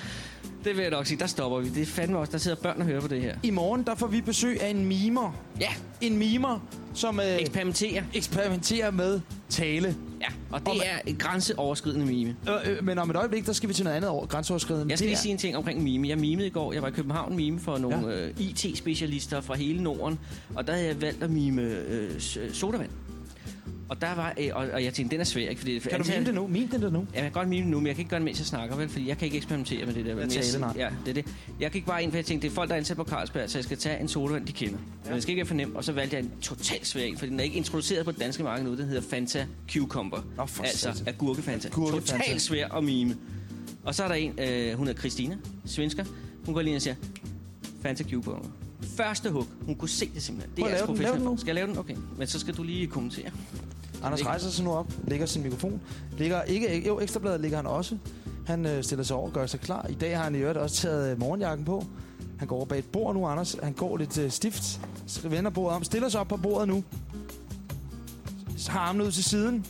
Speaker 3: Det vil jeg nok sige. Der stopper vi. Det er fandme også, der sidder børn og hører på det her.
Speaker 2: I morgen, der får vi besøg af en mimer.
Speaker 3: Ja,
Speaker 2: En mimer, som øh,
Speaker 3: eksperimentere.
Speaker 2: eksperimenterer med tale.
Speaker 3: Ja, og det
Speaker 2: Og
Speaker 3: er en grænseoverskridende mime.
Speaker 2: Øh, øh, men om et øjeblik, der skal vi til noget andet over grænseoverskridende.
Speaker 3: Jeg skal lige
Speaker 2: er-
Speaker 3: sige en ting omkring mime. Jeg mimede i går. Jeg var i København mime for nogle
Speaker 2: Ja.
Speaker 3: øh, IT-specialister fra hele Norden. Og der havde jeg valgt at mime øh, sodavand. Og der var, øh, og, og jeg tænkte, den er svær, ikke? Fordi
Speaker 2: Kan du mime det nu? Mime den der nu?
Speaker 3: Ja, jeg kan godt mime det nu, men jeg kan ikke gøre det, mens jeg snakker, vel? Fordi jeg kan ikke eksperimentere med det der. Jeg-
Speaker 2: tale, nej.
Speaker 3: Ja, det er det. Jeg gik bare ind, for jeg tænkte, det er folk, der er ansat på Carlsberg, så jeg skal tage en sodavand, de kender. Ja. Men det skal ikke være for nemt. Og så valgte jeg en totalt svær en, for den er ikke introduceret på det danske marked nu. Den hedder Fanta Cucumber.
Speaker 2: For
Speaker 3: altså agurkefanta.
Speaker 2: Agurkefanta.
Speaker 3: Totalt svær at mime. Og så er der en, øh, hun hedder Christina, svensker. Hun går lige ind og siger, Fanta Cucumber. Første hug. Hun kunne se det simpelthen. Det er
Speaker 2: den nu.
Speaker 3: Skal jeg lave den? Okay. Men så skal du lige kommentere.
Speaker 2: Anders
Speaker 3: Ikke?
Speaker 2: rejser sig nu op, lægger sin mikrofon. Ligger ikke, jo, ekstrabladet ligger han også. Han øh, stiller sig over og gør sig klar. I dag har han i øvrigt også taget øh, morgenjakken på. Han går over bag et bord nu, Anders. Han går lidt øh, stift. Vender bordet om. Stiller sig op på bordet nu. Så har armen ud til siden.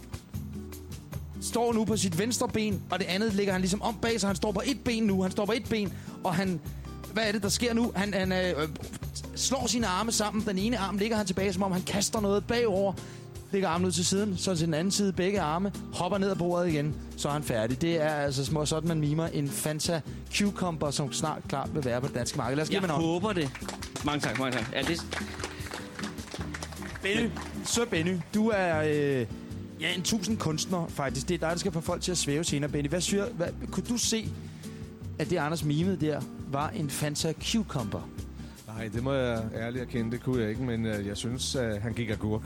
Speaker 2: Står nu på sit venstre ben, og det andet ligger han ligesom om bag, så han står på et ben nu. Han står på et ben, og han... Hvad er det, der sker nu? Han, han øh, slår sine arme sammen. Den ene arm ligger han tilbage, som om han kaster noget bagover. Lægger armen ud til siden, så til den anden side begge arme. Hopper ned ad bordet igen, så er han færdig. Det er altså små sådan, man mimer en Fanta Cucumber, som snart klart vil være på det danske marked. Lad os give
Speaker 3: Jeg håber det. Mange tak, mange tak. Ja, det,
Speaker 2: Benny, så Benny, du er øh, ja, en tusind kunstner faktisk. Det er dig, der skal få folk til at svæve senere, Benny. Hvad siger, hvad, kunne du se, at det Anders mimede der var en Fanta Cucumber?
Speaker 9: Nej, det må jeg ærligt erkende, det kunne jeg ikke, men øh, jeg synes, at han gik agurk.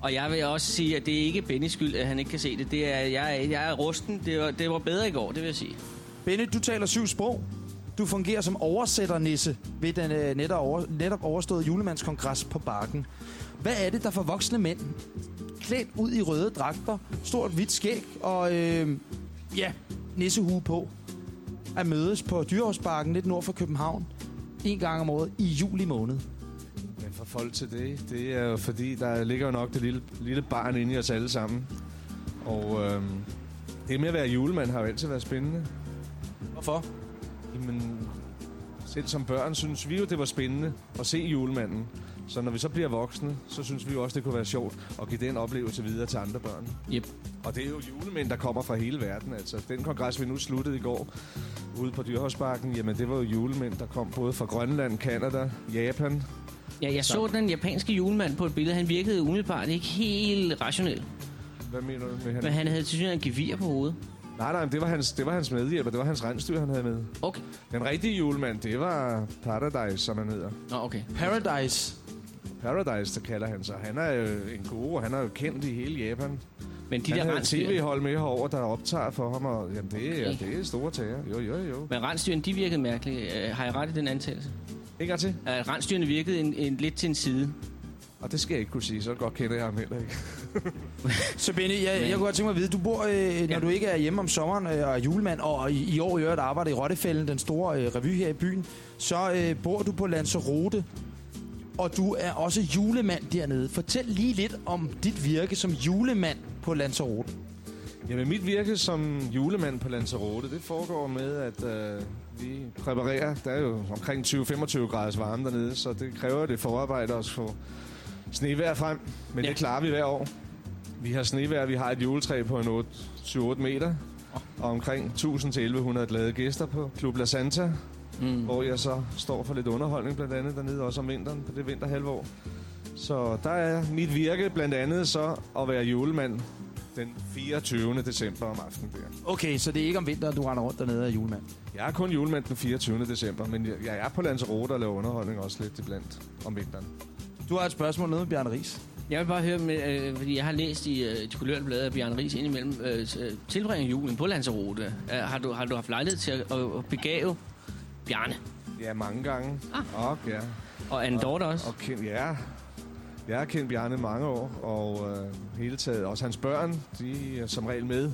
Speaker 3: Og jeg vil også sige, at det er ikke Bennys skyld, at han ikke kan se det. det er, jeg, er- jeg er rusten. Det var, det var bedre i går, det vil jeg sige.
Speaker 2: Benny, du taler syv sprog. Du fungerer som oversætternisse ved den øh, netop, over, netop overståede julemandskongres på Bakken. Hvad er det, der får voksne mænd klædt ud i røde dragter, stort hvidt skæg og øh, ja, nissehue på, at mødes på Dyrehusbakken lidt nord for København en gang om året i juli måned?
Speaker 9: Men for folk til det, det er jo fordi, der ligger jo nok det lille, lille barn inde i os alle sammen. Og øhm, det med at være julemand har jo altid været spændende.
Speaker 2: Hvorfor?
Speaker 9: Jamen, selv som børn synes vi jo, det var spændende at se julemanden. Så når vi så bliver voksne, så synes vi jo også, det kunne være sjovt at give den oplevelse videre til andre børn.
Speaker 3: Yep.
Speaker 9: Og det er jo julemænd, der kommer fra hele verden. Altså, den kongres, vi nu sluttede i går ude på Dyrhusbakken, jamen det var jo julemænd, der kom både fra Grønland, Kanada, Japan.
Speaker 3: Ja, jeg så den japanske julemand på et billede. Han virkede umiddelbart ikke helt rationel.
Speaker 9: Hvad mener du med han?
Speaker 3: Men han havde til synligheden gevir på hovedet.
Speaker 9: Nej, nej, men det var hans, det var hans medhjælper. Det var hans rensdyr, han havde med.
Speaker 3: Okay.
Speaker 9: Den rigtige julemand, det var Paradise, som han hedder.
Speaker 3: Nå, okay.
Speaker 2: Paradise.
Speaker 9: Paradise, der kalder han sig. Han er jo en guru, han er jo kendt i hele Japan.
Speaker 3: Men de
Speaker 9: han
Speaker 3: der rensdyr...
Speaker 9: tv-hold med herover, der optager for ham, og jamen, det, er,
Speaker 3: Okay.
Speaker 9: det er store tager. Jo, jo, jo.
Speaker 3: Men rensdyrene, de virkede mærkeligt. Øh, har jeg ret i den antagelse?
Speaker 9: Gang til.
Speaker 3: At rensdyrene virkede en, en, lidt til en side.
Speaker 9: Og det skal jeg ikke kunne sige, så godt kender jeg ham heller ikke.
Speaker 2: Så Benny, jeg, jeg kunne godt tænke mig at vide, du bor, øh, når
Speaker 3: Ja.
Speaker 2: du ikke er hjemme om sommeren øh, og julemand, og i, i år i øvrigt arbejder i Rottefælden, den store øh, revy her i byen, så øh, bor du på Lanzarote, og du er også julemand dernede. Fortæl lige lidt om dit virke som julemand på Lanzarote.
Speaker 9: Jamen, mit virke som julemand på Lanzarote, det foregår med, at øh, vi præparerer. Der er jo omkring 20-25 graders varme dernede, så det kræver det forarbejde også få snevejr frem. Men
Speaker 3: Ja.
Speaker 9: det klarer vi hver år. Vi har snevejr, vi har et juletræ på en 8 7-8 meter, og omkring 1000-1100 glade gæster på Club La Santa,
Speaker 3: Mm.
Speaker 9: hvor jeg så står for lidt underholdning blandt andet dernede, også om vinteren, på det vinterhalvår. Så der er mit virke blandt andet så at være julemand den 24. december om aftenen der.
Speaker 2: Okay, så det er ikke om vinteren, du render rundt dernede er julemand.
Speaker 9: Jeg er kun julemand den 24. december, men jeg, jeg er på Lanzarote og laver underholdning også lidt iblandt om vinteren.
Speaker 2: Du har et spørgsmål noget med Bjarne Ries.
Speaker 3: Jeg vil bare høre, med, øh, fordi jeg har læst i øh, de kulørte blade af Bjørn Ries indimellem, øh, øh, tilbringe julen på Lanzarote. Øh, har, du, har du haft lejlighed til at, at, at begave Bjarne?
Speaker 9: Ja, mange gange.
Speaker 3: Ah.
Speaker 9: Og, ja.
Speaker 3: Og Anne Dorte også?
Speaker 9: Og kendt, ja. Jeg har kendt Bjarne mange år, og øh, hele taget også hans børn, de er som regel med.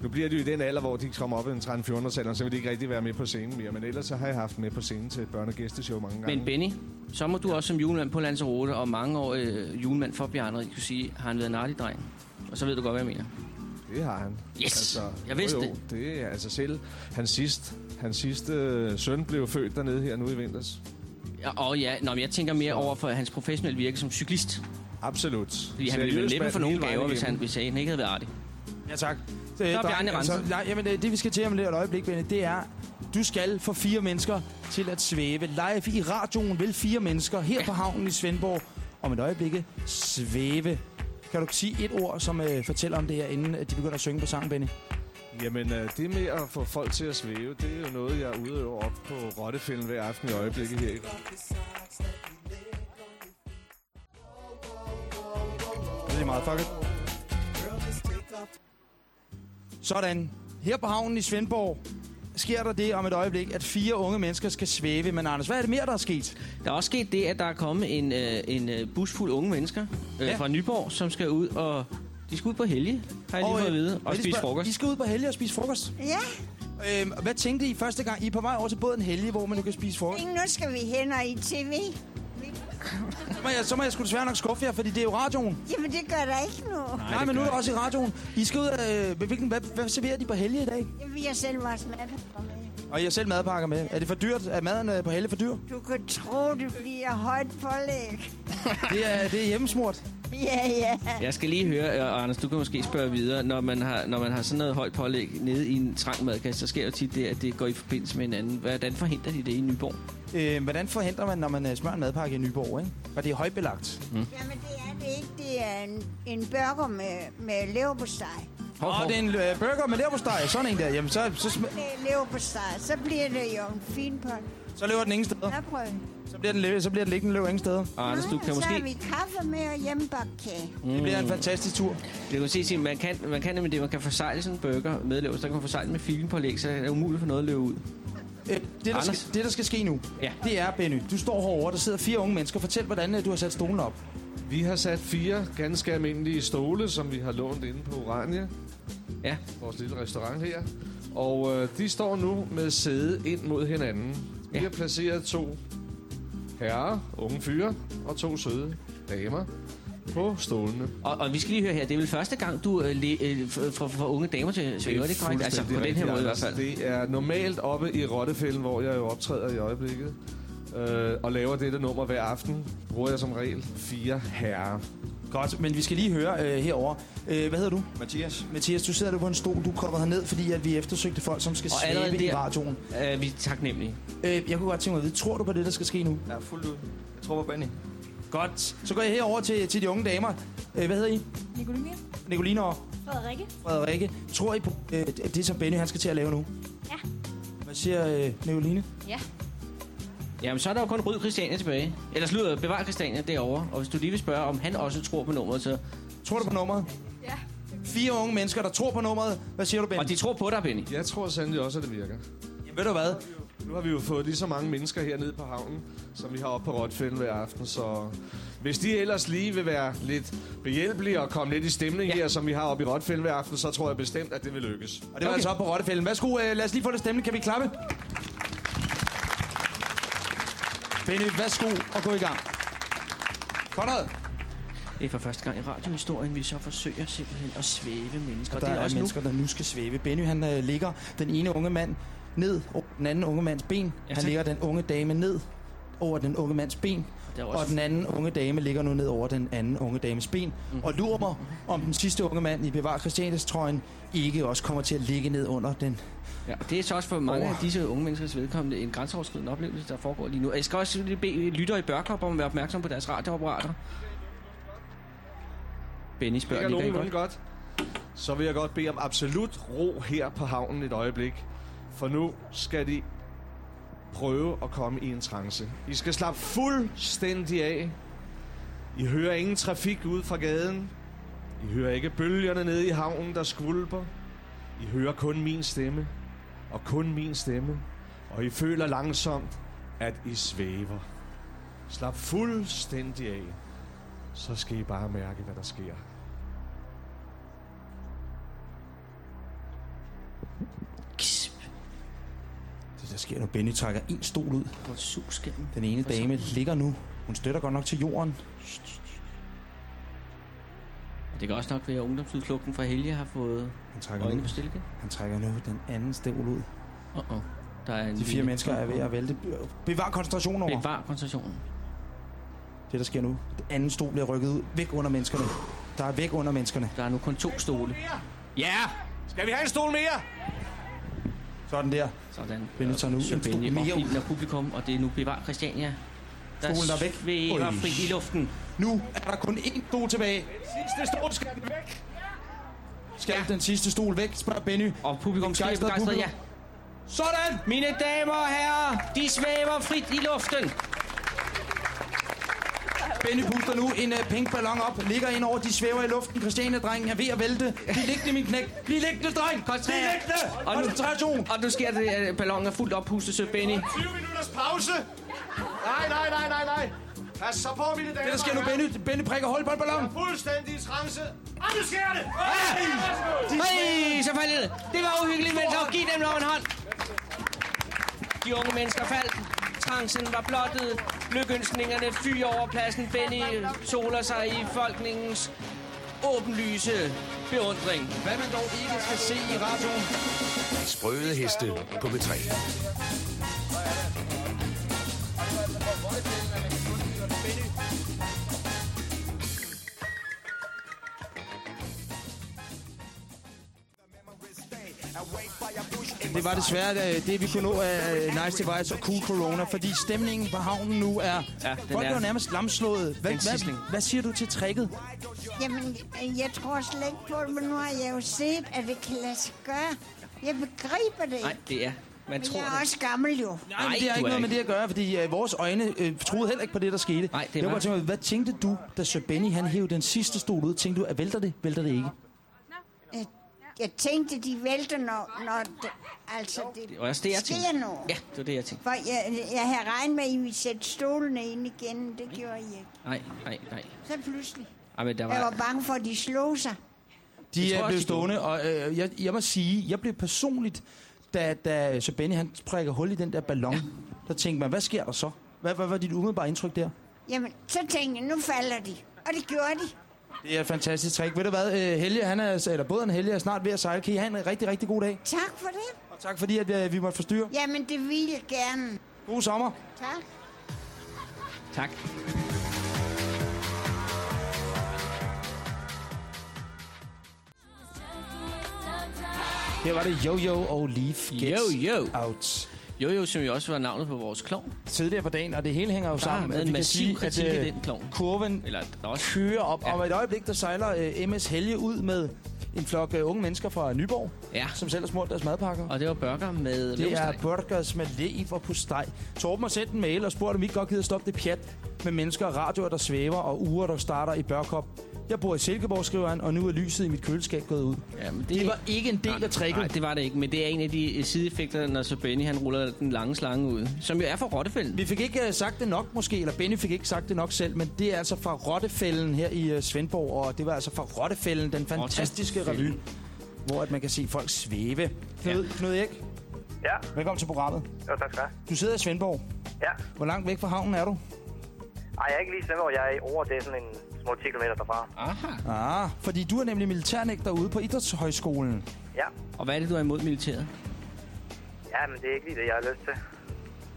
Speaker 9: Nu bliver de jo i den alder, hvor de kommer op i en 13-14 alderen, så vil de ikke rigtig være med på scenen mere. Men ellers så har jeg haft med på scenen til børne- og gæsteshow mange gange.
Speaker 3: Men Benny, så må du også som julemand på Lanzarote og mange år øh, julemand for Bjarne kunne sige, har han været en artig dreng? Og så ved du godt, hvad jeg mener.
Speaker 9: Det har han.
Speaker 3: Yes! Jeg vidste
Speaker 9: jo, jo, det. er altså selv. Hans sidste, hans sidste øh, søn blev født dernede her nu i vinters.
Speaker 3: Ja, og ja, nå, men jeg tænker mere over for hans professionelle virke som cyklist.
Speaker 9: Absolut.
Speaker 3: Fordi han ville jo næppe få nogle gaver, hvis han, hvis han ikke havde været artig.
Speaker 2: Ja, tak. Så,
Speaker 3: er Bjarne renset.
Speaker 2: nej, jamen, øh, det vi skal til om et øjeblik, Benny, det er, du skal få fire mennesker til at svæve live i radioen. Vil fire mennesker her på havnen i Svendborg om et øjeblik svæve. Kan du sige et ord, som øh, fortæller om det her, inden øh, de begynder at synge på sangen, Benny?
Speaker 9: Jamen, øh, det med at få folk til at svæve, det er jo noget, jeg udøver op på Rottefælden hver aften i øjeblikket her.
Speaker 2: Det er meget fucket. Sådan. Her på havnen i Svendborg sker der det om et øjeblik, at fire unge mennesker skal svæve. Men Anders, hvad er det mere, der er sket?
Speaker 3: Der er også sket det, at der er kommet en, øh, en øh, bus fuld unge mennesker øh,
Speaker 2: ja.
Speaker 3: fra Nyborg, som skal ud og... De skal ud på helge, har jeg lige fået at vide, og spise frokost.
Speaker 2: I skal ud på helge og spise frokost.
Speaker 10: Ja,
Speaker 2: Øhm, hvad tænkte I første gang? I er på vej over til båden Helge, hvor man nu kan spise frokost.
Speaker 10: nu skal vi hen og i tv.
Speaker 2: Så må jeg, så må jeg sgu desværre nok skuffe jer, fordi det er jo radioen.
Speaker 10: Jamen, det gør der ikke nu.
Speaker 2: Nej, Nej men nu er det også i radioen. I skal ud øh, hvilken, hvad, hvad serverer de på Helge i dag?
Speaker 10: Vi har selv vores mad med.
Speaker 2: Og I har selv madpakker med. Er det for dyrt? Er maden øh, på Helge for dyr?
Speaker 10: Du kan tro, det bliver højt pålæg.
Speaker 2: Det er, det er hjemmesmurt.
Speaker 10: Ja, ja.
Speaker 3: Jeg skal lige høre, og Anders, du kan måske spørge videre. Når man har, når man har sådan noget højt pålæg nede i en trang madkasse, så sker jo tit det, at det går i forbindelse med hinanden. Hvordan forhindrer de det i Nyborg?
Speaker 2: Øh, hvordan forhindrer man, når man øh, smører en madpakke i Nyborg, ikke? Og det er højbelagt.
Speaker 10: Jamen, det er det ikke. Det er en, en burger med, med leverpostej.
Speaker 2: Åh, oh, det er en øh, burger med leverpostej. Sådan en der. Jamen, så, så, sm-
Speaker 10: Det er leverpostej. Så bliver det jo en fin pot.
Speaker 2: Så lever den ingen steder. Så bliver den, så bliver den liggende løb ingen steder.
Speaker 3: Og Anders, du kan
Speaker 10: så har
Speaker 3: måske...
Speaker 10: vi kaffe med og hjemmebagt kage.
Speaker 2: Det bliver en fantastisk tur.
Speaker 3: Det kan se, sige, man kan, man kan nemlig det, man kan forsejle sådan en burger med lever, så kan man forsejle med filmpålæg, så er det umuligt for noget at løbe ud.
Speaker 2: Øh, det, der
Speaker 3: Anders?
Speaker 2: skal, det, der skal ske nu,
Speaker 3: Ja.
Speaker 2: det er, Benny, du står herovre, der sidder fire unge mennesker. Fortæl, hvordan øh, du har sat stolen op.
Speaker 9: Vi har sat fire ganske almindelige stole, som vi har lånt inde på Oranje,
Speaker 3: Ja,
Speaker 9: vores lille restaurant her. Og øh, de står nu med sæde ind mod hinanden. Vi
Speaker 3: Ja.
Speaker 9: har placeret to herrer, unge fyre, og to søde damer på stolene.
Speaker 3: og, og vi skal lige høre her, det er vel første gang, du øh, le, øh, for unge damer til svæver, det er korrekt? Altså på den her måde i hvert fald.
Speaker 9: Det er normalt oppe i Rottefælden, hvor jeg jo optræder i øjeblikket. Øh, og laver dette nummer hver aften, bruger jeg som regel fire herrer.
Speaker 2: Godt, men vi skal lige høre øh, herover. Øh, hvad hedder du? Mathias. Mathias, du sidder du på en stol. Du kommer herned, fordi at vi eftersøgte folk, som skal
Speaker 3: allerede
Speaker 2: i
Speaker 3: der-
Speaker 2: radioen.
Speaker 3: Øh, vi er taknemmelige.
Speaker 2: Øh, jeg kunne godt tænke mig at vide, tror du på det, der skal ske nu?
Speaker 11: Ja, fuldt ud. Jeg tror på Benny.
Speaker 2: Godt. Så går jeg herover til, til de unge damer. Øh, hvad hedder I?
Speaker 12: Nicoline?
Speaker 2: Nicoline og
Speaker 12: Frederikke?
Speaker 2: Frederikke. Tror I på øh, det, som Benny han skal til at lave nu?
Speaker 12: Ja.
Speaker 2: Hvad siger øh, Nicoline?
Speaker 12: Ja.
Speaker 3: Jamen, så er der jo kun Ryd Christiania tilbage. Eller slutter Bevar Christiania derovre. Og hvis du lige vil spørge, om han også tror på nummeret, så...
Speaker 2: Tror du på nummeret?
Speaker 12: Ja.
Speaker 2: Fire unge mennesker, der tror på nummeret. Hvad siger du, Benny?
Speaker 3: Og de tror på dig, Benny.
Speaker 9: Jeg tror sandelig også, at det virker.
Speaker 2: Jamen, ved du hvad?
Speaker 9: Nu har vi jo fået lige så mange mennesker hernede på havnen, som vi har oppe på Rotfælden hver aften, så hvis de ellers lige vil være lidt behjælpelige og komme lidt i stemning ja. her, som vi har oppe i Rotfælden hver aften, så tror jeg bestemt, at det vil lykkes.
Speaker 2: Og det var okay. altså op på Rottefælden. Værsgo, øh, lad os lige få det stemning. Kan vi klappe? Benny, værsgo og gå i gang. Konrad.
Speaker 3: Det er for første gang i radiohistorien, vi så forsøger simpelthen at svæve mennesker.
Speaker 2: Og der
Speaker 3: det
Speaker 2: er, er
Speaker 3: også
Speaker 2: mennesker,
Speaker 3: nu.
Speaker 2: der nu skal svæve. Benny, han øh, ligger den ene unge mand ned over den anden unge mands ben.
Speaker 3: Ja,
Speaker 2: han ligger den unge dame ned over den unge mands ben. Og den anden unge dame ligger nu ned over den anden unge dames ben.
Speaker 3: Mm.
Speaker 2: Og lurer mig, om den sidste unge mand i Bevar Christianias trøjen ikke også kommer til at ligge ned under den.
Speaker 3: Ja, og det er så også for mange
Speaker 2: Over.
Speaker 3: af disse unge menneskers vedkommende en grænseoverskridende oplevelse, der foregår lige nu. Og Jeg skal også lige bede lytter i Børkop om at være opmærksom på deres radioapparater. Benny spørger lige
Speaker 9: nogenlunde godt. Så vil jeg godt bede om absolut ro her på havnen et øjeblik. For nu skal de prøve at komme i en trance. I skal slappe fuldstændig af. I hører ingen trafik ud fra gaden. I hører ikke bølgerne nede i havnen, der skvulper. I hører kun min stemme. Og kun min stemme. Og I føler langsomt, at I svæver. Slap fuldstændig af. Så skal I bare mærke, hvad der sker.
Speaker 2: Det der sker nu, Benny trækker en stol ud.
Speaker 3: Hvor susskærmen.
Speaker 2: Den ene dame ligger nu. Hun støtter godt nok til jorden.
Speaker 3: Det kan også nok være, at ungdomsudflugten fra Helge har fået
Speaker 2: Han trækker,
Speaker 3: øjnene
Speaker 2: nu,
Speaker 3: på stilke.
Speaker 2: han trækker nu den anden stol ud.
Speaker 3: Uh-oh. Der er en
Speaker 2: De fire mennesker er ved at vælte. Bevar koncentrationen over
Speaker 3: Bevar koncentrationen.
Speaker 2: det, der sker nu. Den anden stol bliver rykket ud. Væk under menneskerne. Der er væk under menneskerne.
Speaker 3: Der er nu kun to stole.
Speaker 9: Ja! Skal vi have en stol mere?
Speaker 2: Sådan der.
Speaker 3: Sådan. Og
Speaker 2: ud.
Speaker 3: filmen og publikum, og det er nu Bevar Christiania.
Speaker 2: Stolen der er væk.
Speaker 3: svæver
Speaker 2: Oj.
Speaker 3: frit i luften.
Speaker 2: Nu er der kun én stol tilbage.
Speaker 9: Sidste stol skal væk.
Speaker 2: Skal ja. den sidste stol væk, spørger Benny.
Speaker 3: Og publikum skal
Speaker 2: Begejstret
Speaker 3: ja.
Speaker 2: Sådan!
Speaker 3: Mine damer og herrer, de svæver frit i luften.
Speaker 2: Benny puster nu en uh, pink ballon op, ligger ind over, de svæver i luften. Christiane-drengen er ved at vælte. Bliv liggende, min knæk. Bliv liggende, dreng. Bliv liggende.
Speaker 3: Og nu,
Speaker 2: Koncentration.
Speaker 3: og nu sker det, at ballonen er fuldt oppustet, så Benny.
Speaker 9: 20 minutters pause. Nej, nej, nej, nej, nej. Pas så på, mine damer.
Speaker 2: Det, der sker nu,
Speaker 9: og herrer.
Speaker 2: Benny, Benny prikker hold på en ballon.
Speaker 9: Fuldstændig trance. Og nu sker det.
Speaker 3: Hey, så faldt det. Det var uhyggeligt, men så giv dem lov en hånd. De unge mennesker faldt. Trancen var blottet. Lykønskningerne fyrer over pladsen. Benny soler sig i folkeningens åbenlyse beundring.
Speaker 2: Hvad man dog ikke skal se i radioen.
Speaker 1: De sprøde heste på B3.
Speaker 2: Det var desværre øh, det, vi kunne nå af øh, Nice Device og Cool Corona, fordi stemningen på havnen nu er...
Speaker 3: Ja, den
Speaker 2: Folk er jo nærmest lamslået. Hvad, hvad, hvad siger du til tricket?
Speaker 10: Jamen, jeg tror slet ikke på det, men nu har jeg jo set, at det kan lade sig gøre. Jeg begriber det
Speaker 3: Nej,
Speaker 10: ikke.
Speaker 3: det er. Man
Speaker 10: Men
Speaker 3: tror
Speaker 10: jeg er
Speaker 3: det.
Speaker 10: også gammel jo.
Speaker 2: Nej,
Speaker 3: Nej,
Speaker 2: det har ikke noget med det at gøre, fordi øh, vores øjne øh, troede heller ikke på det, der skete.
Speaker 3: Nej, det er
Speaker 2: jeg bare tænker, hvad tænkte du, da Sir Benny han hævde den sidste stol ud? Tænkte du, at vælter det? Vælter det ikke?
Speaker 10: Jeg, jeg tænkte, de vælter, når, når det, altså det,
Speaker 3: Det var også det, jeg
Speaker 10: sker
Speaker 3: tænkte.
Speaker 10: noget.
Speaker 3: Ja, det var det, jeg tænkte.
Speaker 10: For jeg, jeg havde regnet med, at I ville sætte stolene ind igen. Det gjorde I ikke.
Speaker 3: Nej, nej, nej.
Speaker 10: Så pludselig.
Speaker 3: Ej, men der
Speaker 10: Jeg var
Speaker 3: var...
Speaker 10: bange for, at de slog sig.
Speaker 2: De
Speaker 3: Jeg
Speaker 2: er blevet
Speaker 3: de
Speaker 2: stående, og øh, jeg, jeg må sige, jeg blev personligt, da, da Sir Benny han prikker hul i den der ballon, der tænkte man, hvad sker der så? Hvad, hvad var dit umiddelbare indtryk der?
Speaker 10: Jamen, så tænkte jeg, nu falder de. Og det gjorde de.
Speaker 2: Det er et fantastisk trick. Ved du hvad, øh, Helge, han er, eller båden Helge er snart ved at sejle. Kan I have en rigtig, rigtig god dag?
Speaker 10: Tak for det.
Speaker 2: Og tak fordi, at øh, vi måtte forstyrre.
Speaker 10: Jamen, det vil jeg gerne.
Speaker 2: God sommer.
Speaker 10: Tak.
Speaker 3: Tak.
Speaker 2: Her var det Yo-Yo og Leaf Gets
Speaker 3: Yo-Yo.
Speaker 2: Out.
Speaker 3: Jo, jo, som jo også var navnet på vores klovn.
Speaker 2: Tidligere på dagen, og det hele hænger jo
Speaker 3: Der
Speaker 2: sammen.
Speaker 3: været
Speaker 2: at
Speaker 3: en massiv
Speaker 2: sige, at,
Speaker 3: af
Speaker 2: øh,
Speaker 3: den klovn.
Speaker 2: Kurven
Speaker 3: Eller der er også...
Speaker 2: kører op.
Speaker 3: Ja.
Speaker 2: Ja. Om et øjeblik, der sejler uh, MS Helge ud med en flok uh, unge mennesker fra Nyborg,
Speaker 3: Ja,
Speaker 2: som selv har smurt deres madpakker.
Speaker 3: og det var burger med
Speaker 2: Det er burgers med lev og postej. Torben har sendt en mail og spurgt, om vi ikke godt gider stoppe det pjat med mennesker og radioer, der svæver og uger, der starter i Børkop. Jeg bor i Silkeborg, skriver han, og nu er lyset i mit køleskab gået ud.
Speaker 3: Ja, men
Speaker 2: Det var ikke en del af tricket.
Speaker 3: Nej, det var det ikke, men det er en af de øh, sideeffekter, når så Benny han ruller den lange slange ud, som jo er fra Rottefælden.
Speaker 2: Vi fik ikke uh, sagt det nok måske, eller Benny fik ikke sagt det nok selv, men det er altså fra Rottefælden her i uh, Svendborg, og det var altså fra Rottefælden, den fantastiske revy, hvor at man kan se folk svæve. Knud, Knud Erik,
Speaker 12: Ja,
Speaker 2: velkommen til programmet.
Speaker 12: jo, tak skal du.
Speaker 2: Du sidder i Svendborg.
Speaker 12: Ja.
Speaker 2: Hvor langt væk fra havnen er du?
Speaker 12: Ej, jeg er ikke lige Svendborg. Jeg er i over, det er sådan en små 10 km derfra.
Speaker 3: Aha.
Speaker 2: Ah, fordi du er nemlig militærnægter ude på Idrætshøjskolen.
Speaker 12: Ja.
Speaker 3: Og hvad er det, du er imod militæret?
Speaker 12: Ja, men det er ikke lige det, jeg har lyst til.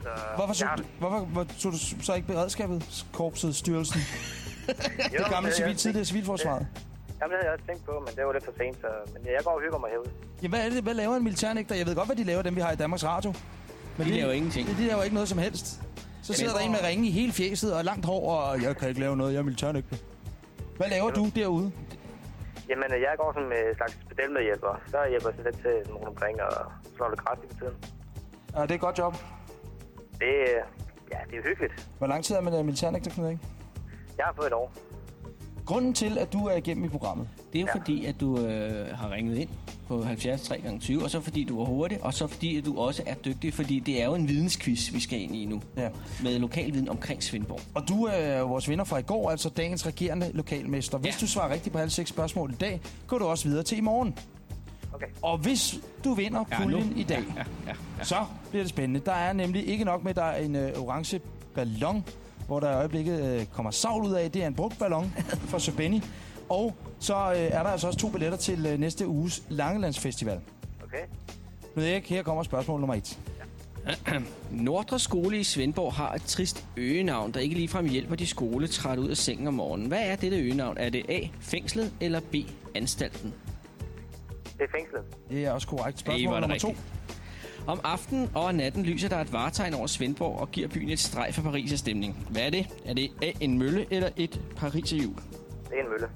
Speaker 12: Så,
Speaker 2: Hvorfor så,
Speaker 12: jeg
Speaker 2: hvorfor, hvor, tog du så ikke beredskabet, korpset, styrelsen?
Speaker 12: Jo,
Speaker 2: det gamle
Speaker 12: det-
Speaker 2: civil, tidligere civilforsvaret.
Speaker 12: Jamen, det havde jeg også tænkt på, men det var lidt for sent, så... Men jeg går og hygger mig herude.
Speaker 2: Ja, hvad, er det, hvad laver en militærnægter? Jeg ved godt, hvad de laver, dem vi har i Danmarks Radio. Men
Speaker 3: De laver ingenting.
Speaker 2: De, de laver ikke noget som helst. Så sidder der en med ringe i hele fjeset og langt hår, og jeg kan ikke lave noget, jeg er militærnægter. Hvad laver du derude?
Speaker 12: Jamen, jeg går med en slags pedelmedhjælper. Så hjælper jeg lidt til rundt omkring og slår lidt græs i tiden.
Speaker 2: Ja, det er et godt job.
Speaker 12: Det, ja, det er hyggeligt.
Speaker 2: Hvor lang tid er man øh, militærnægter, Knud ikke?
Speaker 12: Jeg har fået et år.
Speaker 2: Grunden til, at du er igennem i programmet,
Speaker 3: Det er jo ja. fordi, at du øh, har ringet ind på 70 3 gange 20 og så fordi du er hurtig, og så fordi, at du også er dygtig, fordi det er jo en vidensquiz, vi skal ind i nu.
Speaker 2: Ja.
Speaker 3: Med lokalviden omkring Svendborg.
Speaker 2: og du er jo vores vinder fra i går, altså dagens regerende lokalmester. Hvis
Speaker 3: Ja.
Speaker 2: du svarer rigtigt på alle seks spørgsmål i dag, går du også videre til i morgen.
Speaker 12: Okay.
Speaker 2: Og hvis du vinder
Speaker 3: Ja,
Speaker 2: puljen
Speaker 3: nu.
Speaker 2: i dag,
Speaker 3: Ja, ja, ja.
Speaker 2: så bliver det spændende. Der er nemlig ikke nok med, at der er en øh, orange ballon, hvor der i øjeblikket øh, kommer savl ud af. Det er en brugt ballon fra Søbenny. Og så øh, er der altså også to billetter til øh, næste uges Langelandsfestival.
Speaker 12: Okay.
Speaker 2: Knud Erik, her kommer spørgsmål nummer et.
Speaker 3: Nordre Skole i Svendborg har et trist øgenavn, der ikke ligefrem hjælper de skoletrætte ud af sengen om morgenen. Hvad er dette øgenavn? Er det A. Fængslet eller B. Anstalten?
Speaker 12: Det er fængslet.
Speaker 2: Det er også korrekt. Spørgsmål
Speaker 3: er
Speaker 2: nummer to.
Speaker 3: Om aftenen og natten lyser der et varetegn over Svendborg og giver byen et streg for Paris' stemning. Hvad er det? Er det A. En mølle eller et Pariserhjul?
Speaker 12: Det er en mølle.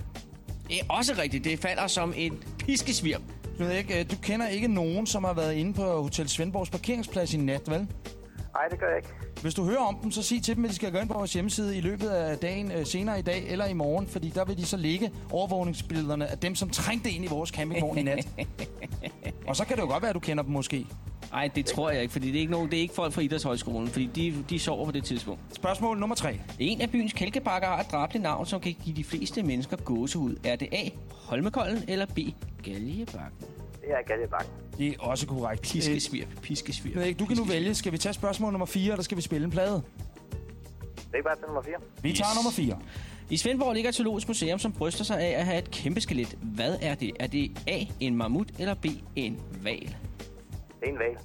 Speaker 3: Det er også rigtigt. Det falder som et piskesvirp.
Speaker 2: Knud Erik, øh, du kender ikke nogen, som har været inde på Hotel Svendborgs parkeringsplads i nat, vel?
Speaker 12: Nej, det gør jeg ikke.
Speaker 2: Hvis du hører om dem, så sig til dem, at de skal gå ind på vores hjemmeside i løbet af dagen, øh, senere i dag eller i morgen, fordi der vil de så ligge overvågningsbillederne af dem, som trængte ind i vores campingvogn i nat. Og så kan det jo godt være, at du kender dem måske.
Speaker 3: Nej, det tror jeg ikke, fordi det er ikke, nogen, det er ikke folk fra Idrætshøjskolen, fordi de, de sover på det tidspunkt.
Speaker 2: Spørgsmål nummer tre.
Speaker 3: En af byens kælkebakker har et dræbligt navn, som kan give de fleste mennesker gåsehud. Er det A. Holmekolden eller B. Galjebakken?
Speaker 12: Det er Galjebakken.
Speaker 2: Det er også korrekt. Øh,
Speaker 3: Piskesvirp, piskesvirp.
Speaker 2: Knud Erik, du kan nu vælge. Skal vi tage spørgsmål nummer 4, eller skal vi spille en plade?
Speaker 12: Det er ikke bare til nummer 4.
Speaker 2: Vi tager
Speaker 3: Yes.
Speaker 2: nummer 4.
Speaker 3: I Svendborg ligger et zoologisk museum, som bryster sig af at have et kæmpe skelet. Hvad er det? Er det A. En mammut eller B. En val?
Speaker 12: Det er en valg.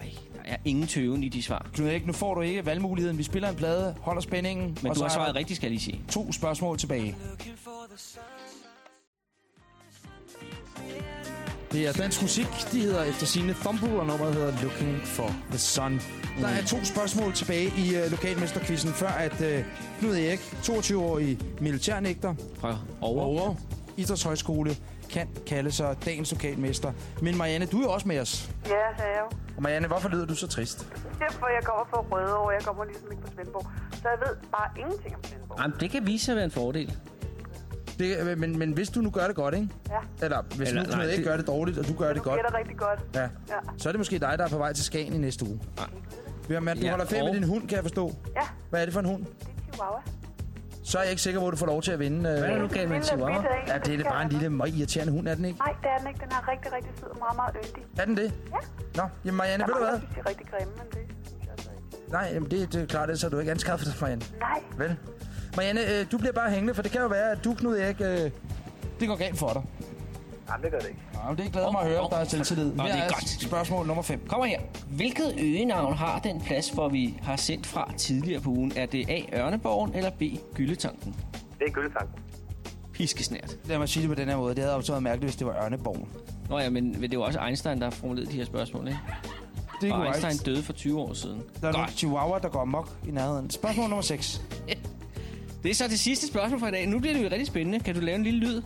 Speaker 3: Ej, der er ingen tøven i de svar.
Speaker 2: Knud Erik, nu får du ikke valgmuligheden. Vi spiller en plade, holder spændingen.
Speaker 3: Men
Speaker 2: og
Speaker 3: du
Speaker 2: så
Speaker 3: har
Speaker 2: er
Speaker 3: svaret rigtigt, skal jeg lige sige.
Speaker 2: To spørgsmål tilbage. Det er dansk musik. De hedder efter sine Thumble, og nummeret hedder Looking for the Sun. Der er to spørgsmål tilbage i uh, lokalmesterquizzen, før at uh, Knud Erik, 22-årig militærnægter,
Speaker 3: Fra over.
Speaker 2: over Idrætshøjskole, kan kalde sig dagens lokalmester. Men Marianne, du er jo også med os.
Speaker 13: Ja, det er jeg jo.
Speaker 2: Og Marianne, hvorfor lyder du så trist?
Speaker 13: Derfor jeg kommer fra Rødovre, jeg kommer ligesom ikke fra Svendborg. Så jeg ved bare ingenting om Svendborg.
Speaker 3: Jamen, det kan vise sig at være en fordel.
Speaker 2: Det, men, men hvis du nu gør det godt, ikke?
Speaker 13: Ja.
Speaker 2: Eller hvis
Speaker 3: Eller,
Speaker 2: nu
Speaker 3: nej, det-
Speaker 2: gør det dårligt, og du gør det
Speaker 13: Du
Speaker 2: godt,
Speaker 13: gætter rigtig godt.
Speaker 2: ja,
Speaker 13: Ja.
Speaker 2: så er det måske dig, der er på vej til Skagen i næste uge. Ja, men du
Speaker 3: Ja,
Speaker 2: holder ferie med din hund, kan jeg forstå.
Speaker 13: Ja,
Speaker 2: Hvad er det for en hund?
Speaker 13: det er Chihuahua.
Speaker 2: Så er jeg ikke sikker på, at du får lov til at vinde.
Speaker 3: Hvad er der nu
Speaker 2: Øh,
Speaker 3: galt med en chihuahua?
Speaker 2: ja, det er det bare en lille, meget irriterende hund, er den ikke?
Speaker 13: Nej, det er den ikke. Den er rigtig, rigtig sød og meget, meget yndig.
Speaker 2: Er den det?
Speaker 13: Ja.
Speaker 2: Nå, jamen Marianne, ved du hvad?
Speaker 13: Jeg synes, de er rigtig grimme, men det synes jeg altså ikke.
Speaker 2: Nej, jamen det, det er klart, ellers har du ikke anskaffet dig, Marianne.
Speaker 13: Nej,
Speaker 2: Vel? Marianne, øh, du bliver bare hængende, for det kan jo være, at du, Knud Erik, øh, det går galt for dig.
Speaker 12: Jamen, det gør det ikke.
Speaker 2: Ja, men det glæder mig at høre, der er selvtillid.
Speaker 3: Nå, det er godt.
Speaker 2: Spørgsmål nummer 5.
Speaker 3: Kommer her. Hvilket øgenavn har den plads, hvor vi har sendt fra tidligere på ugen? Er det A. Ørneborgen eller B. Gyldetanken?
Speaker 12: Det er gyldetanken.
Speaker 3: Piskesnært.
Speaker 2: Lad mig sige det på den her måde. Det havde også været mærkeligt, hvis det var Ørneborgen.
Speaker 3: Nå ja, men det er jo også Einstein, der har formuleret de her spørgsmål, ikke?
Speaker 2: Det er
Speaker 3: Og. Einstein døde for 20 år siden.
Speaker 2: Der er nogle chihuahua, der går amok i nærheden. Spørgsmål nummer 6.
Speaker 3: Det er så det sidste spørgsmål for i dag. Nu bliver det jo rigtig spændende. Kan du lave en lille lyd?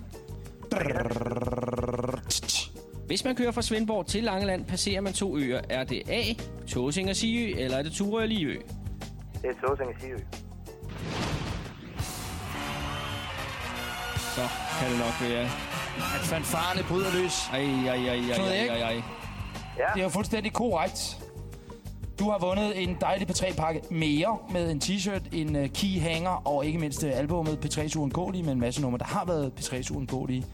Speaker 3: Hvis man kører fra Svendborg til Langeland, passerer man to øer. Er det A. Tåsing og Siø, eller er det Turø og Liø?
Speaker 12: Det er Tåsing i Siø.
Speaker 3: Så kan det nok være.
Speaker 14: At fanfarerne bryder løs.
Speaker 3: Ej, ej, ej, ej, ej, ej, ej.
Speaker 12: Ja.
Speaker 2: Det er jo fuldstændig korrekt. Du har vundet en dejlig P3-pakke mere med en t-shirt, en uh, key hanger og ikke mindst uh, albumet P3's Uundgåelige med en masse numre, der har været P3's Uundgåelige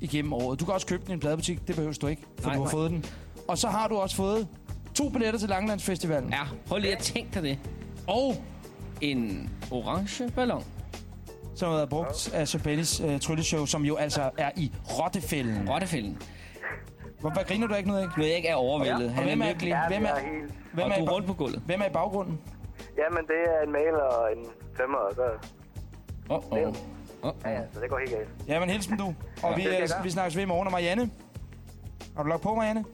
Speaker 2: igennem året. Du kan også købe den i en pladebutik, det behøver du ikke, for
Speaker 3: Nej,
Speaker 2: du har
Speaker 3: nej.
Speaker 2: fået den. Og så har du også fået to billetter til Langlandsfestivalen.
Speaker 3: Ja, prøv lige at tænke dig det. Og en orange ballon.
Speaker 2: Som har været brugt af Sir Bennys uh, trylleshow, som jo altså er i Rottefælden.
Speaker 3: Rottefælden.
Speaker 2: Hvor, hvad griner du ikke noget, ikke?
Speaker 3: Knud Erik er overvældet.
Speaker 2: Og
Speaker 3: Han er
Speaker 2: hvem er,
Speaker 3: virkelig...
Speaker 12: Ja,
Speaker 2: hvem
Speaker 12: jeg
Speaker 2: er,
Speaker 12: er helt...
Speaker 2: hvem er,
Speaker 3: du er rundt på gulvet.
Speaker 2: hvem er i baggrunden?
Speaker 12: Jamen, det er en mail og en femmer, og så...
Speaker 3: Åh, åh. Åh,
Speaker 12: Ja, ja, så det går helt galt.
Speaker 2: Jamen, hilsen du. Og
Speaker 12: Ja,
Speaker 2: vi,
Speaker 12: det jeg
Speaker 2: øh, vi snakkes ved i morgen. Og Marianne? Har du lagt på, Marianne?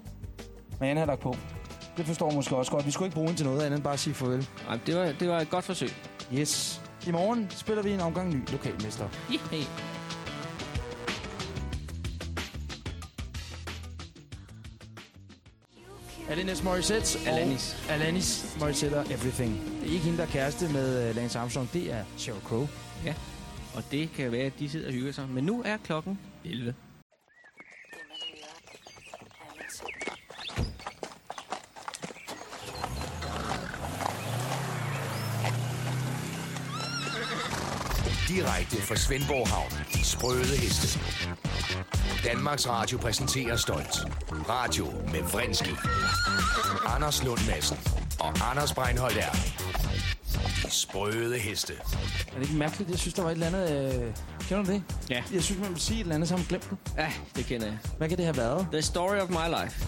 Speaker 2: Marianne har lagt på. Det forstår jeg måske også godt. Vi skulle ikke bruge hende til noget andet end bare at sige farvel.
Speaker 3: Ej, det var, det var et godt forsøg.
Speaker 2: Yes. I morgen spiller vi en omgang ny lokalmester.
Speaker 3: Yeah.
Speaker 2: Alanis Morissette og
Speaker 3: Alanis.
Speaker 2: Alanis Morissette og Everything. Det er ikke hende, der er kæreste med uh, Lance Armstrong. Det er Sheryl Crow.
Speaker 3: Ja, og det kan være, at de sidder og hygger sig. Men nu er klokken 11.
Speaker 1: Direkte fra Svendborg Havn. De sprøde heste. Danmarks Radio præsenterer stolt. Radio med Vrindski. Anders Lund Madsen og Anders Breinholt er. De sprøde heste.
Speaker 2: Er det ikke mærkeligt? Jeg synes, der var et eller andet... Øh... Kender du det?
Speaker 3: Ja.
Speaker 2: Jeg synes, man vil sige et eller andet, så har man glemt det.
Speaker 3: Ja, det kender jeg.
Speaker 2: Hvad kan det have været?
Speaker 3: The story of my life.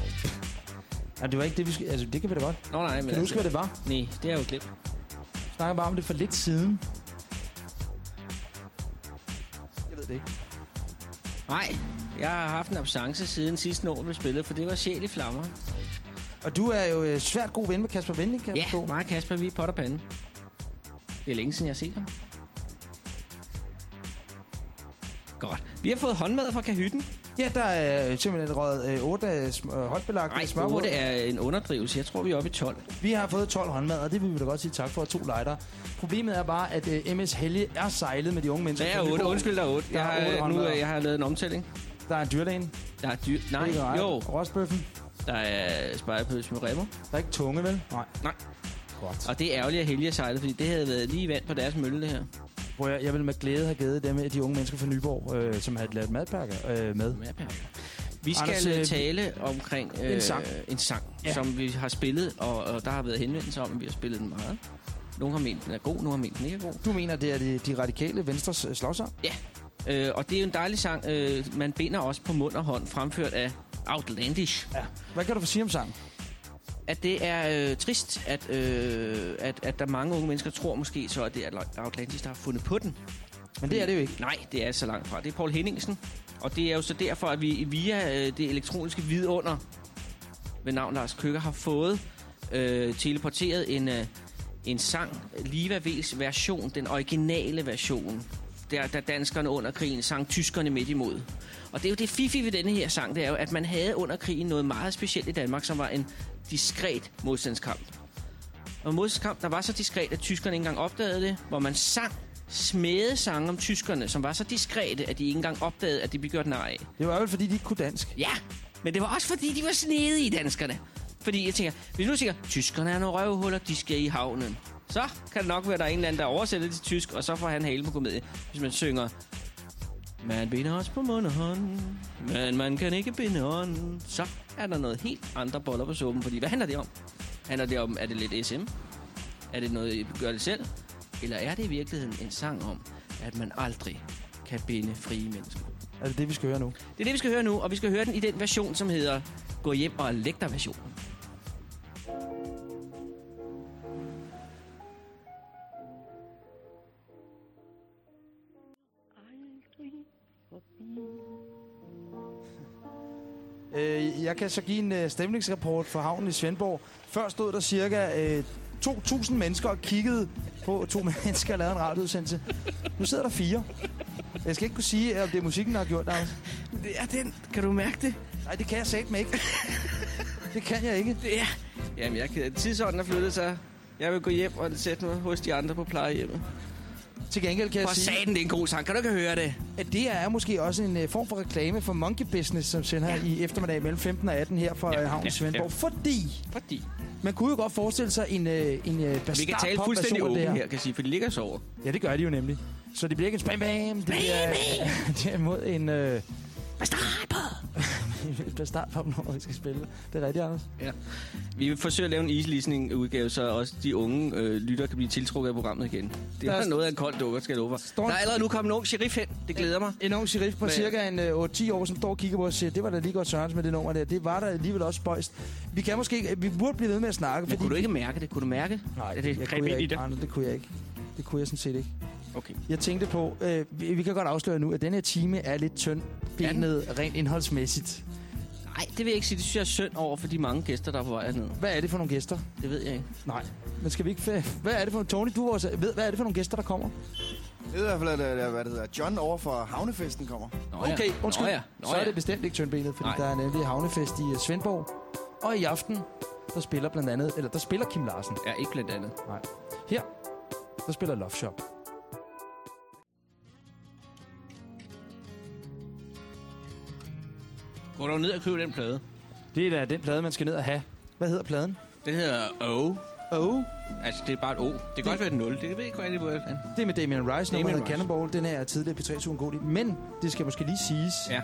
Speaker 2: Ja, det var ikke det, vi skal... Altså, det kan vi da godt.
Speaker 3: Nå nej, men
Speaker 2: Kan du huske, hvad det var?
Speaker 3: Nej, det er jo glemt.
Speaker 2: Vi snakker bare om det for lidt siden. Jeg ved det ikke.
Speaker 3: Nej, jeg har haft en absence siden sidste år, vi spillede, for det var sjæl i flammer.
Speaker 2: Og du er jo øh, svært god ven med Kasper Vinding, kan jeg
Speaker 3: Ja,
Speaker 2: forstå.
Speaker 3: mig og Kasper, vi er pot og pande. Det er længe siden, jeg har set ham. Godt. Vi har fået håndmad fra Kahytten.
Speaker 2: Ja, der er øh, simpelthen røget øh, 8 øh, højtbelagt
Speaker 3: Nej,
Speaker 2: smørbrød.
Speaker 3: 8 er en underdrivelse. Jeg tror, vi er oppe i 12.
Speaker 2: Vi har fået 12 håndmad, og det vil vi da godt sige tak for, to lighter. Problemet er bare, at øh, MS Helge er sejlet med de unge mennesker.
Speaker 3: Der er
Speaker 2: fra
Speaker 3: 8.
Speaker 2: Nyborg.
Speaker 3: Undskyld, der er 8.
Speaker 2: Der
Speaker 3: Jeg
Speaker 2: er otte
Speaker 3: har, nu,
Speaker 2: håndmadder.
Speaker 3: øh, jeg har lavet en omtælling.
Speaker 2: Der er dyrlægen.
Speaker 3: Der er dyr... Nej,
Speaker 2: Ikke
Speaker 3: jo.
Speaker 2: Rostbøffen.
Speaker 3: Der er spejepølse med remmer.
Speaker 2: Der er ikke tunge, vel? Nej.
Speaker 3: Nej.
Speaker 2: Godt.
Speaker 3: Og det er ærgerligt, at Helge sejlet, fordi det havde været lige vand på deres mølle, det her.
Speaker 2: Hvor jeg, jeg vil med glæde have givet dem, de unge mennesker fra Nyborg, øh, som havde lavet madpakker øh, med.
Speaker 3: Vi skal
Speaker 2: Anders,
Speaker 3: Anders,
Speaker 2: øh,
Speaker 3: tale omkring øh,
Speaker 2: en sang.
Speaker 3: en sang
Speaker 2: ja.
Speaker 3: som vi har spillet, og, og der har været henvendelser om, at vi har spillet den meget. Nogle har ment, den er god, nogle har ment, den ikke er god.
Speaker 2: Du mener, det er de, de radikale venstres øh, slagsang?
Speaker 3: Ja, øh, og det er jo en dejlig sang. Øh, man binder også på mund og hånd, fremført af Outlandish.
Speaker 2: Ja. Hvad kan du få sige om sangen?
Speaker 3: At det er øh, trist, at, øh, at, at der mange unge mennesker tror måske så, at det er Outlandish, der har fundet på den.
Speaker 2: Men det er det jo ikke.
Speaker 3: Nej, det er så langt fra. Det er Paul Henningsen. Og det er jo så derfor, at vi via øh, det elektroniske vidunder ved navn Lars Køkker har fået øh, teleporteret en, øh, en sang, Liva V's version, den originale version, der, der danskerne under krigen sang tyskerne midt imod. Og det er jo det fifi ved denne her sang, det er jo, at man havde under krigen noget meget specielt i Danmark, som var en diskret modstandskamp. Og modstandskamp, der var så diskret, at tyskerne ikke engang opdagede det, hvor man sang smede sange om tyskerne, som var så diskrete, at de ikke engang opdagede, at de blev gjort nar af.
Speaker 2: Det var vel, fordi de ikke kunne dansk.
Speaker 3: Ja, men det var også fordi, de var snedige, danskerne. Fordi jeg tænker, hvis du siger, tyskerne er nogle røvhuller, de skal i havnen. Så kan det nok være, at der er en eller anden, der oversætter det til tysk, og så får han hale på komedie. Hvis man synger, man binder os på mund og hånd, men man kan ikke binde ånd. Så er der noget helt andre boller på suppen, fordi hvad handler det om? Handler det om, er det lidt SM? Er det noget, I gør det selv? Eller er det i virkeligheden en sang om, at man aldrig kan binde frie mennesker?
Speaker 2: Er det det, vi skal høre nu?
Speaker 3: Det er det, vi skal høre nu, og vi skal høre den i den version, som hedder Gå hjem og læg dig versionen.
Speaker 2: Jeg kan så give en øh, stemningsrapport for havnen i Svendborg. Før stod der cirka øh, 2.000 mennesker og kiggede på to mennesker, der lavede en radioudsendelse. Nu sidder der fire. Jeg skal ikke kunne sige, om det er musikken, der har gjort det. Anders.
Speaker 3: Det er den. Kan du mærke det?
Speaker 2: Nej, det kan jeg satme ikke. det kan jeg ikke.
Speaker 3: Det er... Jamen, jeg kan... Tidsånden er flyttet sig. Jeg vil gå hjem og sætte mig hos de andre på plejehjemmet.
Speaker 2: Til gengæld kan jeg
Speaker 3: For
Speaker 2: sige...
Speaker 3: satan, det er en god sang. Kan du ikke høre det?
Speaker 2: At det er måske også en uh, form for reklame for Monkey Business, som sender ja. i eftermiddag mellem 15 og 18 her fra ja, Havn i
Speaker 3: ja,
Speaker 2: Svendborg.
Speaker 3: ja.
Speaker 2: Fordi
Speaker 3: Fordi.
Speaker 2: man kunne jo godt forestille sig en, uh, en uh, bastard
Speaker 3: Vi kan tale fuldstændig
Speaker 2: det
Speaker 3: her, kan jeg sige, for de ligger og sover.
Speaker 2: Ja, det gør de jo nemlig. Så det bliver ikke en spam bam, det bliver derimod en... Uh, bastard pop når vi skal spille. Det er rigtigt, Anders.
Speaker 3: Ja. Vi vil forsøge at lave en easy listening udgave, så også de unge øh, lytter kan blive tiltrukket af programmet igen. Det
Speaker 2: Der
Speaker 3: er
Speaker 2: er-
Speaker 3: noget af en kold dukker, skal jeg love. Der er allerede nu kommet en ung sheriff hen. Det glæder mig.
Speaker 2: En ung sheriff på
Speaker 3: Men-
Speaker 2: cirka en uh, 8-10 år, som står og kigger på os og siger, det var da lige godt Sørens med det nummer der. Det var der alligevel også spøjst. Vi kan måske, vi burde blive ved med at snakke.
Speaker 3: Men kunne du ikke mærke det? Kunne du mærke?
Speaker 2: Nej,
Speaker 3: det
Speaker 2: jeg
Speaker 3: greb
Speaker 2: kunne
Speaker 3: ind
Speaker 2: jeg
Speaker 3: i
Speaker 2: ikke.
Speaker 3: det?
Speaker 2: Arne, det kunne jeg ikke. Det kunne jeg sådan set ikke.
Speaker 3: Okay.
Speaker 2: Jeg tænkte på, øh, vi, vi kan godt afsløre nu, at denne her time er lidt tynd benet rent indholdsmæssigt.
Speaker 3: Nej, det vil jeg ikke sige. Det synes jeg er synd over for de mange gæster, der er på vej ned.
Speaker 2: Hvad er det for nogle gæster?
Speaker 3: Det ved jeg ikke.
Speaker 2: Nej. Men skal vi ikke... Hvad er det for... Tony, du vores, ved, hvad er det for nogle gæster, der kommer?
Speaker 11: Jeg ved i hvert fald, at hvad det hedder, John over for Havnefesten kommer.
Speaker 2: Okay, undskyld.
Speaker 3: Nå ja. Nå
Speaker 2: så er
Speaker 3: ja.
Speaker 2: det bestemt ikke tyndbenet, fordi
Speaker 3: Nej.
Speaker 2: der er nemlig havnefest i øh, Svendborg. Og i aften, der spiller blandt andet... Eller der spiller Kim Larsen.
Speaker 3: Ja, ikke blandt andet.
Speaker 2: Nej. Her, der spiller Love Shop.
Speaker 3: Gå dog ned og køb den plade.
Speaker 2: Det er da den plade, man skal ned og have. Hvad hedder pladen?
Speaker 3: Den hedder O.
Speaker 2: O?
Speaker 3: Altså, det er bare et O. Det kan godt være et 0. Det ved jeg ikke, hvad det er.
Speaker 2: Det er med Damien Rice,
Speaker 3: Damien Rice.
Speaker 2: Cannonball. Den er tidligere P3 Turen god i. Men det skal måske lige siges,
Speaker 3: Ja.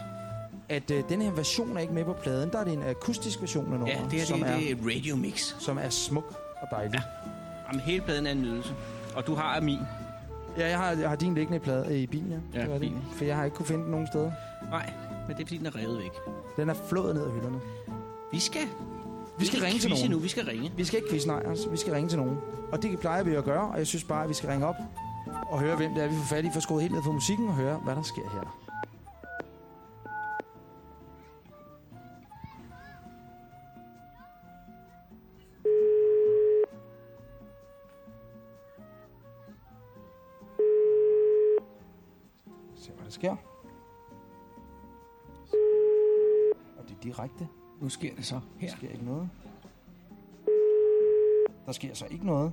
Speaker 2: at øh, den her version er ikke med på pladen. Der er det en akustisk version af nummeret,
Speaker 3: Ja, det her
Speaker 2: som,
Speaker 3: det,
Speaker 2: er,
Speaker 3: det er et radio mix.
Speaker 2: som er smuk og dejlig. Ja.
Speaker 3: Jamen, hele pladen er en nydelse. Og du har min.
Speaker 2: Ja, jeg har, jeg har din liggende plade, i bilen, ja.
Speaker 3: Ja,
Speaker 2: det var det.
Speaker 3: bilen.
Speaker 2: For jeg har ikke kunne finde den nogen steder.
Speaker 3: Nej, men det er fordi, den er revet væk.
Speaker 2: Den er flået ned af hylderne.
Speaker 3: Vi skal...
Speaker 2: Vi skal ringe til nogen.
Speaker 3: nu, vi skal ringe.
Speaker 2: Vi skal ikke quizze, nej, altså. Vi skal ringe til nogen. Og det plejer vi at gøre, og jeg synes bare, at vi skal ringe op og høre, hvem det er, vi får fat i, for skruet helt ned for musikken og høre, hvad der sker her. Se, hvad der sker. Direkte.
Speaker 3: Nu sker det så her.
Speaker 2: Der sker ikke noget. Der sker så ikke noget.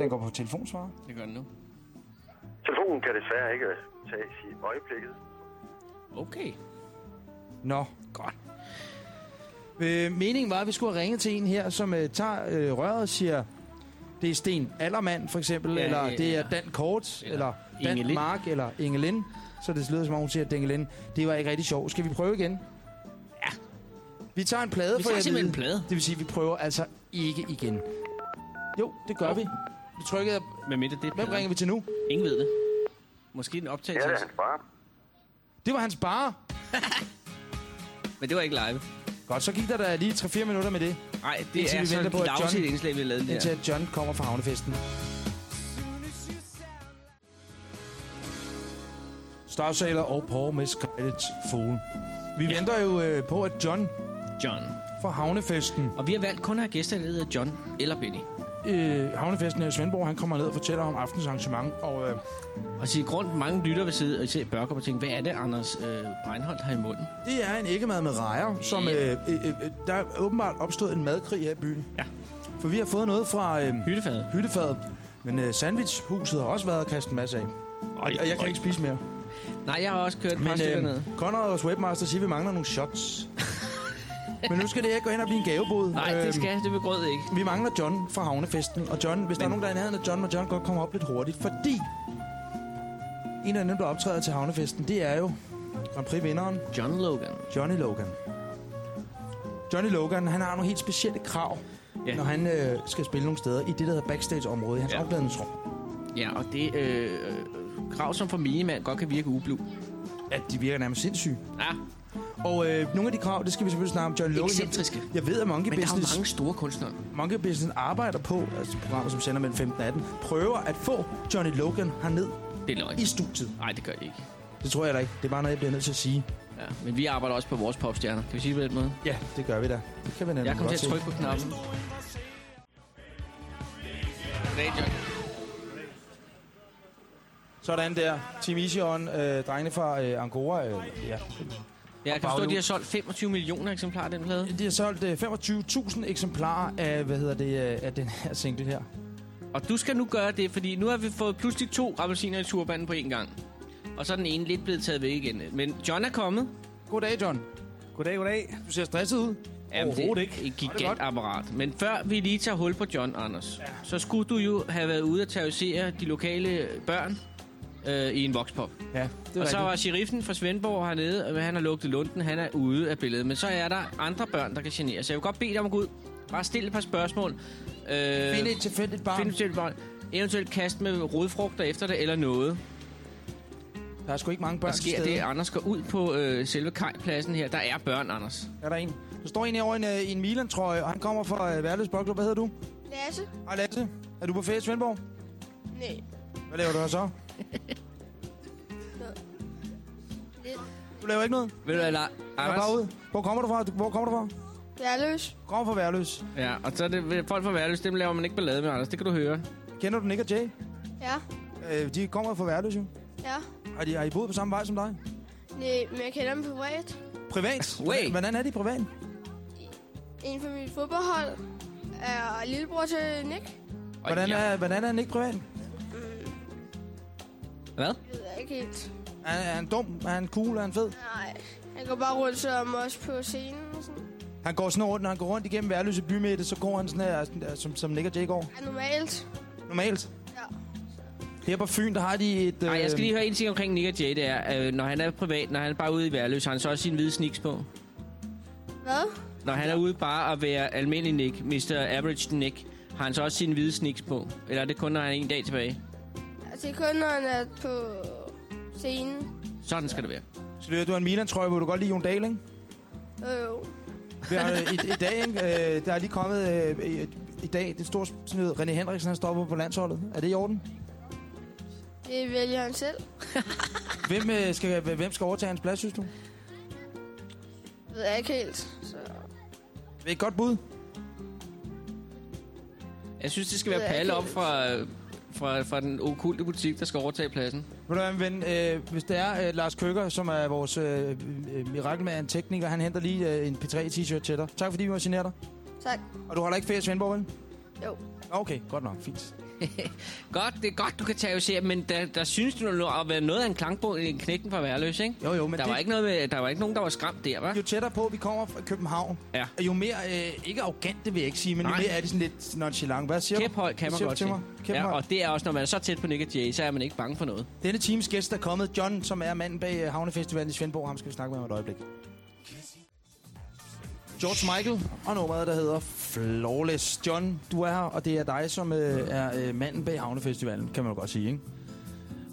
Speaker 2: Den går på telefonsvarer.
Speaker 3: Det gør den nu.
Speaker 15: Telefonen kan desværre ikke tages i øjeblikket.
Speaker 3: Okay.
Speaker 2: Nå. Godt. Øh, meningen var, at vi skulle have ringet til en her, som øh, tager øh, røret og siger, det er Sten Allermand for eksempel,
Speaker 3: Ja,
Speaker 2: eller
Speaker 3: ja,
Speaker 2: det er
Speaker 3: ja.
Speaker 2: Dan Kort,
Speaker 3: Eller
Speaker 2: eller,
Speaker 3: Inge
Speaker 2: Dan
Speaker 3: Lind.
Speaker 2: Mark, eller Inge Lind. Så det lyder som om, hun siger Inge Lind. Det var ikke rigtig sjovt. Skal vi prøve igen?
Speaker 3: Ja.
Speaker 2: Vi tager en plade
Speaker 3: Vi
Speaker 2: for
Speaker 3: tager simpelthen en plade.
Speaker 2: Det vil sige, at vi prøver altså ikke igen. Jo, det gør
Speaker 3: Jo.
Speaker 2: vi. Vi trykker...
Speaker 3: Med midte, det
Speaker 2: Hvem ringer vi til nu?
Speaker 3: Ingen ved det. Måske en optagelse.
Speaker 15: Ja, det er hans far.
Speaker 2: Det var hans bare.
Speaker 3: Men det var ikke live.
Speaker 2: Godt, så gik der da lige 3-4 minutter med det.
Speaker 3: Nej, det er
Speaker 2: vi
Speaker 3: så
Speaker 2: venter på, at John-
Speaker 3: indslag, vi har lavet lige
Speaker 2: Indtil
Speaker 3: her.
Speaker 2: at John kommer fra havnefesten. Starsailor og Paul Misguided Fool. Vi ja. venter jo øh, på, at John
Speaker 3: John.
Speaker 2: fra havnefesten...
Speaker 3: Og vi har valgt kun at have gæster, der hedder John eller Benny.
Speaker 2: Øh, havnefesten i Svendborg, han kommer ned og fortæller om aftens arrangement. Og øh,
Speaker 3: Og sige grund, mange lytter vil sidde og især Børker og tænke, hvad er det, Anders øh, Breinholt har i munden?
Speaker 2: det er en æggemad med rejer, som... Øh, øh, øh, der er åbenbart opstået en madkrig her i byen.
Speaker 3: Ja.
Speaker 2: For vi har fået noget fra... Øh,
Speaker 3: Hyttefadet.
Speaker 2: hyttefadet. Men øh, sandwichhuset har også været kastet en masse af. Og jeg, jeg kan ikke spise mere.
Speaker 3: Nej, jeg har også kørt
Speaker 2: Men øh,
Speaker 3: ned.
Speaker 2: Conrads Webmaster siger, at vi mangler nogle shots. Men nu skal det her gå hen og blive en gavebod.
Speaker 3: Nej, det skal det vil grød ikke.
Speaker 2: Vi mangler John fra havnefesten. Og John, hvis Men... der er nogen, der er i nærheden af John, må John godt komme op lidt hurtigt. Fordi en af dem, der optræder til havnefesten, det er jo Grand Prix-vinderen
Speaker 3: John Logan.
Speaker 2: Johnny Logan. Johnny Logan, han har nogle helt specielle krav,
Speaker 3: Ja.
Speaker 2: når han øh, skal spille nogle steder i det, der hedder backstage-område, i hans
Speaker 3: Ja.
Speaker 2: ja. opladningsrum.
Speaker 3: Ja, og det øh, krav, som for minimand godt kan virke ublu.
Speaker 2: At de virker nærmest sindssyge.
Speaker 3: Ja,
Speaker 2: Og øh, nogle af de krav, det skal vi selvfølgelig snakke om. Johnny Logan.
Speaker 3: Excentriske.
Speaker 2: Jeg ved, at Monkey
Speaker 3: men der er jo
Speaker 2: Business...
Speaker 3: mange store kunstnere.
Speaker 2: Monkey Business arbejder på, altså programmet, som sender mellem 15 og 18, prøver at få Johnny Logan herned
Speaker 3: Det er løgn.
Speaker 2: i studiet.
Speaker 3: Nej, det gør jeg ikke.
Speaker 2: Det tror jeg da ikke. Det er bare noget, jeg bliver nødt til at sige.
Speaker 3: Ja, men vi arbejder også på vores popstjerner. Kan vi sige det på den måde?
Speaker 2: Ja, det gør vi da. Det kan vi nemlig
Speaker 3: Jeg kommer til at trykke på knappen. John.
Speaker 2: Sådan der. Team Ision, øh, drengene fra øh, Angora. Øh, ja.
Speaker 3: Ja, jeg kan forstå, at de har solgt 25 millioner eksemplarer af den plade.
Speaker 2: De har solgt øh, 25.000 eksemplarer af, hvad hedder det, øh, af den her single her.
Speaker 3: Og du skal nu gøre det, fordi nu har vi fået pludselig to appelsiner i turbanen på en gang. Og så er den ene lidt blevet taget væk igen. Men John er kommet.
Speaker 2: Goddag, John.
Speaker 16: Goddag, goddag.
Speaker 2: Du ser stresset ud.
Speaker 3: Jamen, det
Speaker 16: Overhovedet
Speaker 3: er
Speaker 16: ikke.
Speaker 3: et
Speaker 16: det er
Speaker 3: gigantapparat. Men før vi lige tager hul på John, Anders, ja. så skulle du jo have været ude og terrorisere de lokale børn øh, i en vokspop.
Speaker 2: Ja, det
Speaker 3: og så var sheriffen fra Svendborg hernede, og han har lugtet lunden, han er ude af billedet. Men så er der andre børn, der kan genere. Så jeg vil godt bede dig om at gå ud. Bare stille et par spørgsmål. Øh,
Speaker 2: Find et tilfældigt barn.
Speaker 3: Find et tilfældigt barn. Eventuelt kast med rodfrugter efter det, eller noget.
Speaker 2: Der er sgu ikke mange børn
Speaker 3: Der sker
Speaker 2: til stede.
Speaker 3: det, Anders går ud på øh, selve kajpladsen her. Der er børn, Anders.
Speaker 2: Er der en? Der står en herovre i en, øh, en Milan-trøje, og han kommer fra øh, Værløs Boldklub. Hvad hedder du?
Speaker 17: Lasse?
Speaker 2: Hej Lasse. Er du på ferie i Svendborg?
Speaker 17: Nej.
Speaker 2: Hvad laver du her så? Du laver ikke noget?
Speaker 3: Ved du hvad, La-
Speaker 2: Jeg er
Speaker 3: Anders?
Speaker 2: bare ud. Hvor kommer du fra? Hvor kommer du fra?
Speaker 17: Værløs.
Speaker 2: Du kommer fra Værløs.
Speaker 3: Ja, og så er det folk fra Værløs, dem laver man ikke ballade med, Anders. Det kan du høre.
Speaker 2: Kender du Nick og Jay?
Speaker 17: Ja.
Speaker 2: Øh, de kommer fra Værløs jo.
Speaker 17: Ja.
Speaker 2: Har, de, har I boet på samme vej som dig?
Speaker 17: Nej, men jeg kender dem privat.
Speaker 2: Privat?
Speaker 3: Way.
Speaker 2: Hvordan er de privat?
Speaker 17: En fra mit fodboldhold er lillebror til Nick.
Speaker 2: Hvordan er, hvordan er Nick privat?
Speaker 3: Hvad?
Speaker 17: Jeg ved ikke helt.
Speaker 2: Er, er han dum? Er han cool? Er han fed?
Speaker 17: Nej, han går bare rundt som os på scenen og sådan.
Speaker 2: Han går sådan rundt, når han går rundt igennem Værløse bymidte, så går han sådan her, sådan der, som, som Nick og Jay går.
Speaker 17: Er normalt.
Speaker 2: Normalt.
Speaker 17: Ja.
Speaker 2: Her på Fyn, der har de et...
Speaker 3: Nej, jeg skal
Speaker 2: øh,
Speaker 3: lige høre en ting omkring Nick og Jay. Det er, øh, når han er privat, når han er bare ude i Værløs, har han så også sin hvide sneaks på.
Speaker 17: Hvad?
Speaker 3: Når han er ude bare at være almindelig Nick, Mr. Average Nick, har han så også sin hvide sneaks på? Eller er det kun, når han er en dag tilbage?
Speaker 17: Altså, det er kun, når han er på scenen.
Speaker 3: Sådan skal det være.
Speaker 2: Så det er, du har en Milan-trøje, hvor du godt lide Jon Dahl, ikke?
Speaker 17: Jo, jo.
Speaker 2: Vi har, øh, i, I dag, ikke? Øh, der er lige kommet øh, i, i dag, det store noget, René Henriksen, han stopper på landsholdet. Er det i orden?
Speaker 17: Det vælger han selv.
Speaker 2: Hvem, øh, skal, hvem skal overtage hans plads, synes du?
Speaker 17: Det ved jeg ikke helt. Så
Speaker 2: Det er et godt bud.
Speaker 3: Jeg synes, det skal
Speaker 17: Det
Speaker 3: være Palle op fra, fra, fra den okulte butik, der skal overtage pladsen.
Speaker 2: Ved du hvad, ven, øh, hvis det er øh, Lars Køkker, som er vores øh, øh, mirakelmand tekniker, han henter lige øh, en P3-t-shirt til dig. Tak fordi vi var genere dig.
Speaker 17: tak.
Speaker 2: Og du holder ikke ferie i Svendborg, vel?
Speaker 17: Jo.
Speaker 2: Okay, godt nok. Fint.
Speaker 3: Godt, det er godt, du kan tage men der, der synes du nu at være noget af en klangbog i knækken fra Værløs, ikke?
Speaker 2: Jo, jo, men
Speaker 3: der,
Speaker 2: det-
Speaker 3: var ikke noget med, der var ikke nogen, der var skræmt der, hva'?
Speaker 2: Jo tættere på, vi kommer fra København,
Speaker 3: Ja.
Speaker 2: og jo mere, øh, ikke arrogant, det vil jeg ikke sige, men
Speaker 3: Nej.
Speaker 2: jo mere er det sådan lidt nonchalant. Hvad siger
Speaker 3: Kæphøj
Speaker 2: du?
Speaker 3: kan man godt sige. Ja, og det er også, når man er så tæt på Nick Jay, så er man ikke bange for noget.
Speaker 2: Denne teams gæst, er kommet, John, som er manden bag øh, Havnefestivalen i Svendborg, ham skal vi snakke med om et øjeblik. George Michael og nummeret, der hedder Flawless. John, du er her, og det er dig, som øh, er øh, manden bag Havnefestivalen, kan man jo godt sige, ikke?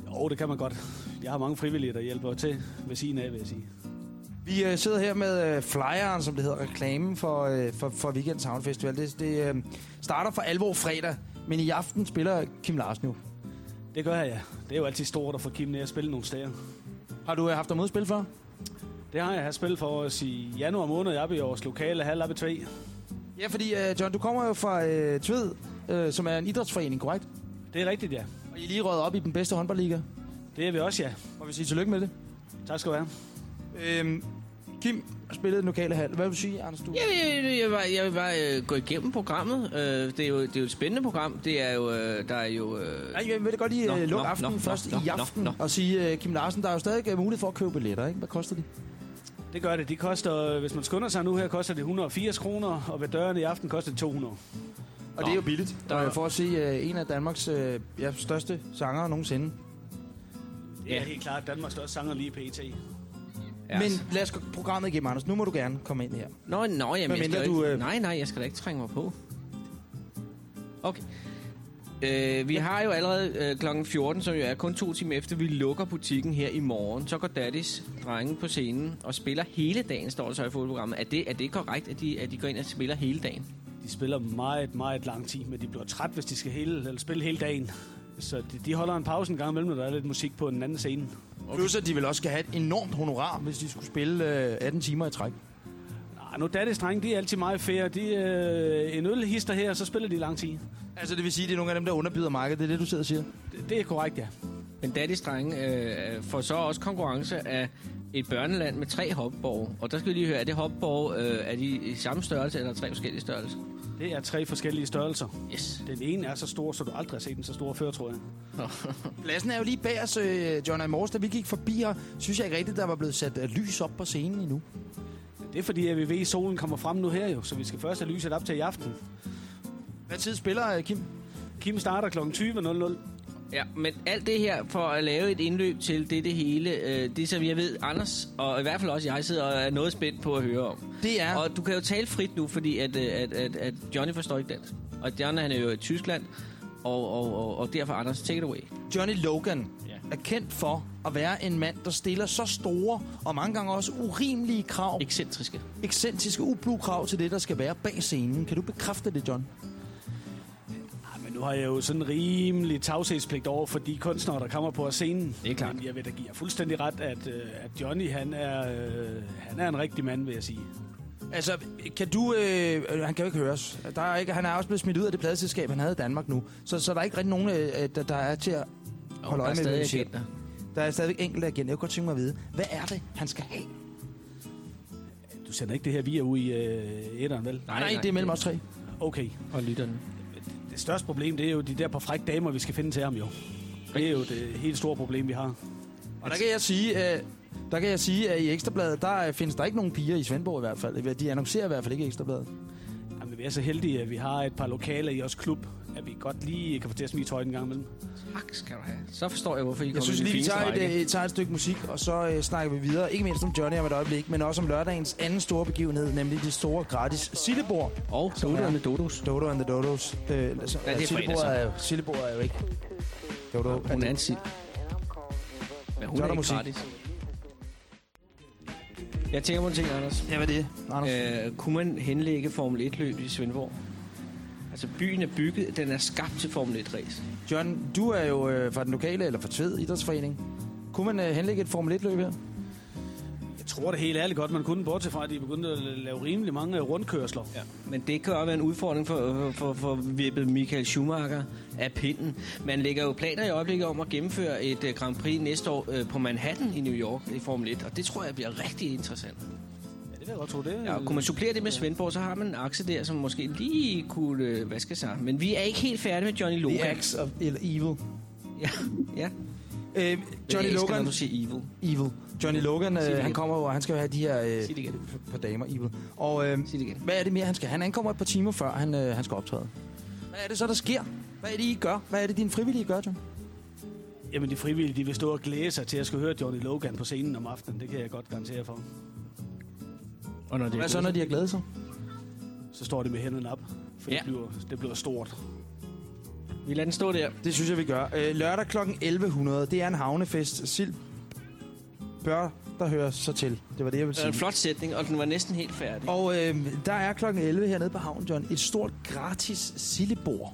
Speaker 16: Jo, det kan man godt. Jeg har mange frivillige, der hjælper til ved siden af, vil jeg sige.
Speaker 2: Vi øh, sidder her med øh, flyeren, som det hedder, reklamen for, øh, for, for Weekends Havnefestival. Det, det øh, starter for alvor fredag, men i aften spiller Kim Larsen jo.
Speaker 16: Det gør jeg, ja. Det er jo altid stort at få Kim ned og spille nogle steder.
Speaker 2: Har du øh, haft dig mod spil før?
Speaker 16: Det har jeg haft spillet for os i januar måned. Jeg i vores lokale halv i Tve.
Speaker 2: Ja, fordi øh, John, du kommer jo fra øh, Tved, øh, som er en idrætsforening, korrekt?
Speaker 16: Det er rigtigt, ja.
Speaker 2: Og I er lige røget op i den bedste håndboldliga.
Speaker 16: Det er vi også, ja.
Speaker 2: Og vi siger tillykke med det.
Speaker 16: Tak skal du have.
Speaker 2: Øhm, Kim har spillet den lokale hal. Hvad vil du sige, Anders? Du?
Speaker 3: Jeg jeg jeg vil, bare- jeg vil bare øh, gå igennem programmet. Øh, det, er jo, det er jo et spændende program. Det er jo, øh, der er jo... Øh...
Speaker 2: Nej, jeg vil godt lige
Speaker 3: Nå,
Speaker 2: øh, lukke
Speaker 3: nå,
Speaker 2: aftenen
Speaker 3: nå,
Speaker 2: først
Speaker 3: nå,
Speaker 2: i
Speaker 3: nå,
Speaker 2: aften
Speaker 3: nå.
Speaker 2: og sige, øh, Kim Larsen, der er jo stadig øh, mulighed for at købe billetter, ikke? Hvad koster de?
Speaker 16: Det gør det. De koster, hvis man skunder sig nu her, koster det 180 kroner, og ved dørene i aften koster det 200.
Speaker 2: Og det er jo billigt.
Speaker 16: Der-
Speaker 2: Der... For at se øh, en af Danmarks øh, ja, største sanger nogensinde.
Speaker 16: Det er helt klart Danmarks største sanger lige pt.
Speaker 3: Ja.
Speaker 2: Men lad os gå programmet igennem, Anders. Nu må du gerne komme ind her.
Speaker 3: Nå, nå, jamen, jeg skal
Speaker 2: du,
Speaker 3: ikke...
Speaker 2: øh,
Speaker 3: Nej, nej, jeg skal da ikke trænge mig på. Okay. Øh, vi har jo allerede øh, kl. 14, som jo er kun to timer efter, vi lukker butikken her i morgen. Så går Daddys drenge på scenen og spiller hele dagen, står der så i fodprogrammet. Er det, er det korrekt, at de, at de går ind og spiller hele dagen?
Speaker 16: De spiller meget, meget lang tid, men de bliver træt, hvis de skal hele, eller spille hele dagen. Så de, de holder en pause en gang imellem, når der er lidt musik på den anden scene.
Speaker 2: Okay. Plus at de vil også skal have et enormt honorar, hvis de skulle spille øh, 18 timer i træk.
Speaker 16: Nu Daddys drenge, de er altid meget fair. De, øh, en ølhister her, så spiller de lang tid.
Speaker 2: Altså det vil sige, at det er nogle af dem, der underbyder markedet. Det er det, du sidder og siger?
Speaker 16: Det, det er korrekt, ja.
Speaker 3: Men drenge øh, får så også konkurrence af et børneland med tre hopborg. Og der skal vi lige høre, er det hopborg, øh, er de i samme størrelse, eller tre forskellige størrelser?
Speaker 16: Det er tre forskellige størrelser.
Speaker 3: Yes.
Speaker 16: Den ene er så stor, så du aldrig har set den så stor før, tror jeg.
Speaker 2: Pladsen er jo lige bag os, øh, John og i morges, da vi gik forbi her, synes jeg ikke rigtigt, der var blevet sat øh, lys op på scenen endnu.
Speaker 16: Det er fordi, at vi ved, at solen kommer frem nu her jo, så vi skal først have lyset op til i aften.
Speaker 2: Hvad tid spiller øh, Kim?
Speaker 16: Kim starter kl. 20.00.
Speaker 3: Ja, men alt det her for at lave et indløb til det, det hele, øh, det som jeg ved, Anders, og i hvert fald også jeg sidder og er noget spændt på at høre om.
Speaker 2: Det er...
Speaker 3: Og du kan jo tale frit nu, fordi at, øh, at, at, at Johnny forstår ikke dansk. Og Johnny han er jo i Tyskland, og, og, og, og derfor Anders, take it away.
Speaker 2: Johnny Logan er kendt for at være en mand, der stiller så store og mange gange også urimelige krav.
Speaker 3: Ekscentriske.
Speaker 2: Ekscentriske, ublu krav til det, der skal være bag scenen. Kan du bekræfte det, John?
Speaker 16: Ja, men nu har jeg jo sådan rimelig tavshedspligt over for de kunstnere, der kommer på scenen.
Speaker 3: Det er klart.
Speaker 16: Men jeg vil da give jer fuldstændig ret, at, øh, at Johnny, han er, øh, han er en rigtig mand, vil jeg sige.
Speaker 2: Altså, kan du... Øh, øh, han kan jo ikke høres. Der er ikke, han er også blevet smidt ud af det pladeselskab, han havde i Danmark nu. Så, så der er ikke rigtig nogen, øh, der, der er til at holde
Speaker 3: der er
Speaker 2: øje med,
Speaker 3: stadig
Speaker 2: Der er stadigvæk enkelte agenter. Jeg kunne godt tænke mig at vide, hvad er det, han skal have?
Speaker 16: Du sender ikke det her via ud i øh, etteren, vel?
Speaker 2: Nej, nej, det er mellem os tre.
Speaker 16: Okay.
Speaker 3: Og lytterne.
Speaker 16: Det største problem, det er jo de der på fræk damer, vi skal finde til ham jo. Det er jo det helt store problem, vi har.
Speaker 2: Og der kan jeg sige, øh, der kan jeg sige, at i Ekstrabladet, der øh, findes der ikke nogen piger i Svendborg i hvert fald. De annoncerer i hvert fald ikke i Ekstrabladet.
Speaker 16: Jamen, vi er så heldige, at vi har et par lokaler i vores klub, at vi godt lige kan få til at smide tøjet en gang imellem.
Speaker 3: Tak skal du have. Så forstår jeg, hvorfor I
Speaker 2: Jeg
Speaker 3: kommer
Speaker 2: synes
Speaker 3: i den
Speaker 2: lige, vi tager et, øh, tager et stykke musik, og så øh, snakker vi videre. Ikke mindst om Johnny om et øjeblik, men også om lørdagens anden store begivenhed, nemlig det store gratis Sillebord.
Speaker 3: Og Dodo and the Dodos.
Speaker 2: Dodo and the Dodos. Øh,
Speaker 3: Ja, det er fredag,
Speaker 2: Sillebord er jo, Sillebord er jo ikke. Dodo.
Speaker 3: Hun er en sild. Men hun
Speaker 2: er
Speaker 3: er
Speaker 2: der
Speaker 3: ikke
Speaker 2: musik.
Speaker 3: gratis. Jeg tænker på en ting, Anders.
Speaker 2: Ja, hvad er det, Anders?
Speaker 3: Øh, kunne man henlægge Formel 1-løb i Svendborg? Altså, byen er bygget, den er skabt til Formel 1-race.
Speaker 2: John, du er jo øh, fra den lokale, eller fra Tved Idrætsforening. Kunne man øh, henlægge et Formel 1-løb her?
Speaker 16: Jeg tror det helt ærligt godt, man kunne, bortset fra, at de begyndte at lave rimelig mange rundkørsler.
Speaker 3: Ja. Men det kan også være en udfordring for, for, for vippet Michael Schumacher af pinden. Man lægger jo planer i øjeblikket om at gennemføre et uh, Grand Prix næste år uh, på Manhattan i New York i Formel 1, og det tror jeg bliver rigtig interessant.
Speaker 16: Vil jeg godt tro, det.
Speaker 3: Ja, og kunne man supplere det med Svendborg, så har man en akse der, som måske lige kunne øh, vaske sig. Men vi er ikke helt færdige med Johnny Logan.
Speaker 2: The Axe of Evil.
Speaker 3: Ja, ja.
Speaker 2: Øh, Johnny
Speaker 3: jeg elsker,
Speaker 2: Logan.
Speaker 3: når du siger evil.
Speaker 2: Evil. Johnny Logan, øh, han kommer jo, og han skal jo have de her øh, par damer, Evil. Og øh, hvad er det mere, han skal? Han ankommer et par timer før, han, øh, han skal optræde. Hvad er det så, der sker? Hvad er det, I gør? Hvad er det, dine frivillige gør, John?
Speaker 16: Jamen, de frivillige, de vil stå og glæde sig til at skulle høre Johnny Logan på scenen om aftenen. Det kan jeg godt garantere for.
Speaker 3: Og når det
Speaker 2: Hvad så, når de har glædet sig?
Speaker 16: Så står de med hænderne op, for
Speaker 3: Ja.
Speaker 16: det, bliver, det bliver stort.
Speaker 3: Vi lader den stå der.
Speaker 2: Det synes jeg, vi gør. Øh, lørdag kl. 1100, det er en havnefest. Sild bør der hører så til. Det var det, jeg ville
Speaker 3: Det er en
Speaker 2: sige.
Speaker 3: flot sætning, og den var næsten helt færdig.
Speaker 2: Og øh, der er kl. 11 hernede på havnen, John, et stort gratis sillebord.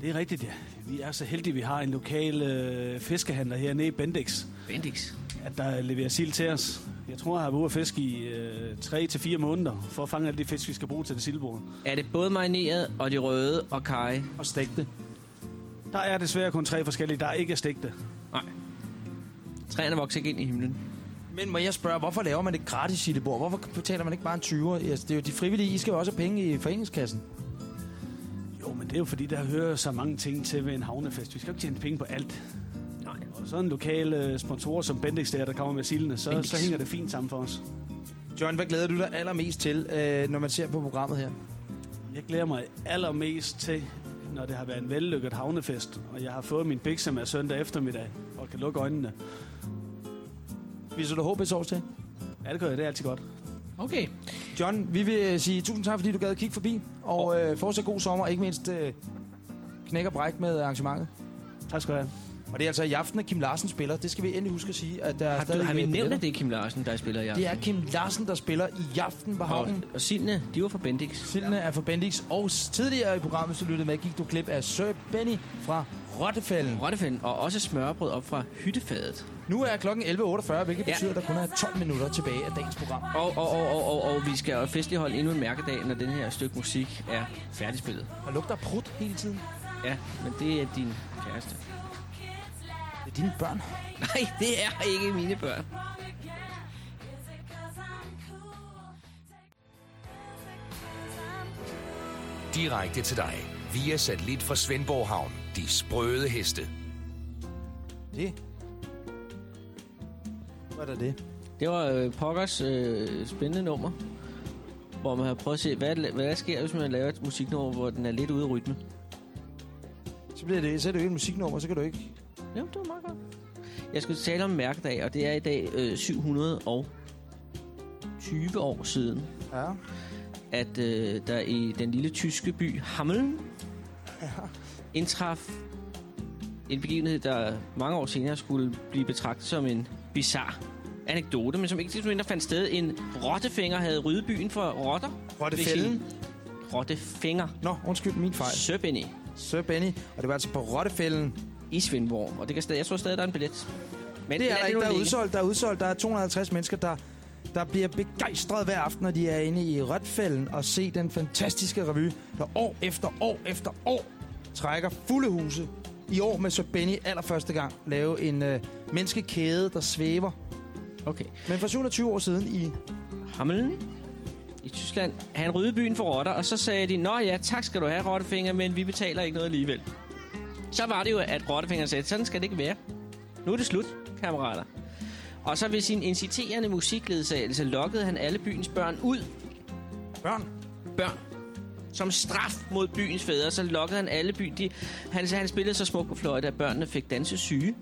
Speaker 16: Det er rigtigt, ja. Vi er så heldige, at vi har en lokal øh, fiskehandler hernede i Bendix,
Speaker 3: Bendix.
Speaker 16: At der leverer sild til os. Jeg tror, jeg har været ude at fiske i øh, 3 til fire måneder, for at fange alle de fisk, vi skal bruge til det sildbord.
Speaker 3: Er det både marineret og de røde og kaj?
Speaker 2: Og stegte.
Speaker 16: Der er desværre kun tre forskellige, der er ikke er stegte.
Speaker 3: Nej. Træerne vokser ikke ind i himlen.
Speaker 2: Men må jeg spørge, hvorfor laver man et gratis sillebord? Hvorfor betaler man ikke bare en 20'er? Altså, det er jo de frivillige, I skal jo også have penge i foreningskassen.
Speaker 16: Jo, men det er jo fordi, der hører så mange ting til ved en havnefest. Vi skal jo ikke tjene penge på alt. Og så en lokal øh, sponsor som Bendix der, der kommer med sildene, så,
Speaker 3: Bendix.
Speaker 16: så hænger det fint sammen for os.
Speaker 2: John, hvad glæder du dig allermest til, øh, når man ser på programmet her?
Speaker 16: Jeg glæder mig allermest til, når det har været en vellykket havnefest, og jeg har fået min bikse med søndag eftermiddag, og kan lukke øjnene.
Speaker 2: Viser du HB sovs til?
Speaker 16: Ja, det gør jeg. Det er altid godt.
Speaker 3: Okay.
Speaker 2: John, vi vil sige tusind tak, fordi du gad at kigge forbi. Og øh, fortsat god sommer, og ikke mindst øh, knæk og bræk med arrangementet.
Speaker 16: Tak skal du have.
Speaker 2: Og det er altså i aften, at Kim Larsen spiller. Det skal vi endelig huske at sige. At der er
Speaker 3: Har, du, har vi nævnt, at det er Kim Larsen, der spiller i aften?
Speaker 2: Det er Kim Larsen, der spiller i aften på
Speaker 3: Og,
Speaker 2: havnen.
Speaker 3: og Sildene, de var fra Bendix.
Speaker 2: Sildene er fra Bendix. Og tidligere i programmet, så lyttede med, gik du klip af Sir Benny fra Rottefælden.
Speaker 3: Rottefælden, og også smørbrød op fra hyttefadet.
Speaker 2: Nu er klokken 11.48, hvilket
Speaker 3: Ja.
Speaker 2: betyder, at der kun er 12 minutter tilbage af dagens program.
Speaker 3: Og, og, og, og, og, og vi skal festligholde endnu en mærkedag, når den her stykke musik er færdigspillet.
Speaker 2: Der lugter prut hele tiden.
Speaker 3: Ja, men det er din kæreste.
Speaker 2: Det er dine børn.
Speaker 3: Nej, det er ikke mine børn.
Speaker 1: direkte til dig via satellit fra Svendborg Havn. De sprøde heste.
Speaker 2: Det? Hvad er det?
Speaker 3: Det var øh, Pokkers øh, spændende nummer, hvor man har prøvet at se, hvad, hvad der sker, hvis man laver et musiknummer, hvor den er lidt ude af rytme.
Speaker 2: Så bliver det, så er det jo ikke et musiknummer, så kan du ikke...
Speaker 3: Jo, det var meget godt. Jeg skulle tale om mærkedag, og det er i dag øh, 720 år siden,
Speaker 2: ja.
Speaker 3: at øh, der i den lille tyske by Hameln
Speaker 2: ja.
Speaker 3: indtraf en begivenhed, der mange år senere skulle blive betragtet som en bizarre anekdote, men som ikke mindre fandt sted. En rottefænger havde ryddet byen for rotter.
Speaker 2: Rottefælden?
Speaker 3: Rottefænger.
Speaker 2: Nå, undskyld, min fejl.
Speaker 3: Sir Benny.
Speaker 2: Sir Benny, og det var altså på Rottefælden.
Speaker 3: I Svendborg, og det kan stadig, jeg tror stadig, der er en billet.
Speaker 2: Men det er der ikke, der er udsolgt, der er udsolgt. Der er 250 mennesker, der, der bliver begejstret hver aften, når de er inde i Rødfælden og se den fantastiske revy, der år efter år efter år trækker fulde huse. I år med Sir Benny allerførste gang lave en øh, menneskekæde, der svæver.
Speaker 3: Okay.
Speaker 2: Men for 27 år siden i...
Speaker 3: Hameln i Tyskland. Han ryddede byen for rotter, og så sagde de, Nå ja, tak skal du have, Rottefinger, men vi betaler ikke noget alligevel. Så var det jo, at Rottefinger sagde, sådan skal det ikke være. Nu er det slut, kammerater. Og så ved sin inciterende musikledsagelse lokkede han alle byens børn ud.
Speaker 2: Børn?
Speaker 3: Børn. Som straf mod byens fædre, så lokkede han alle byen. De, han, han spillede så smukt på fløjte, at børnene fik dansesyge.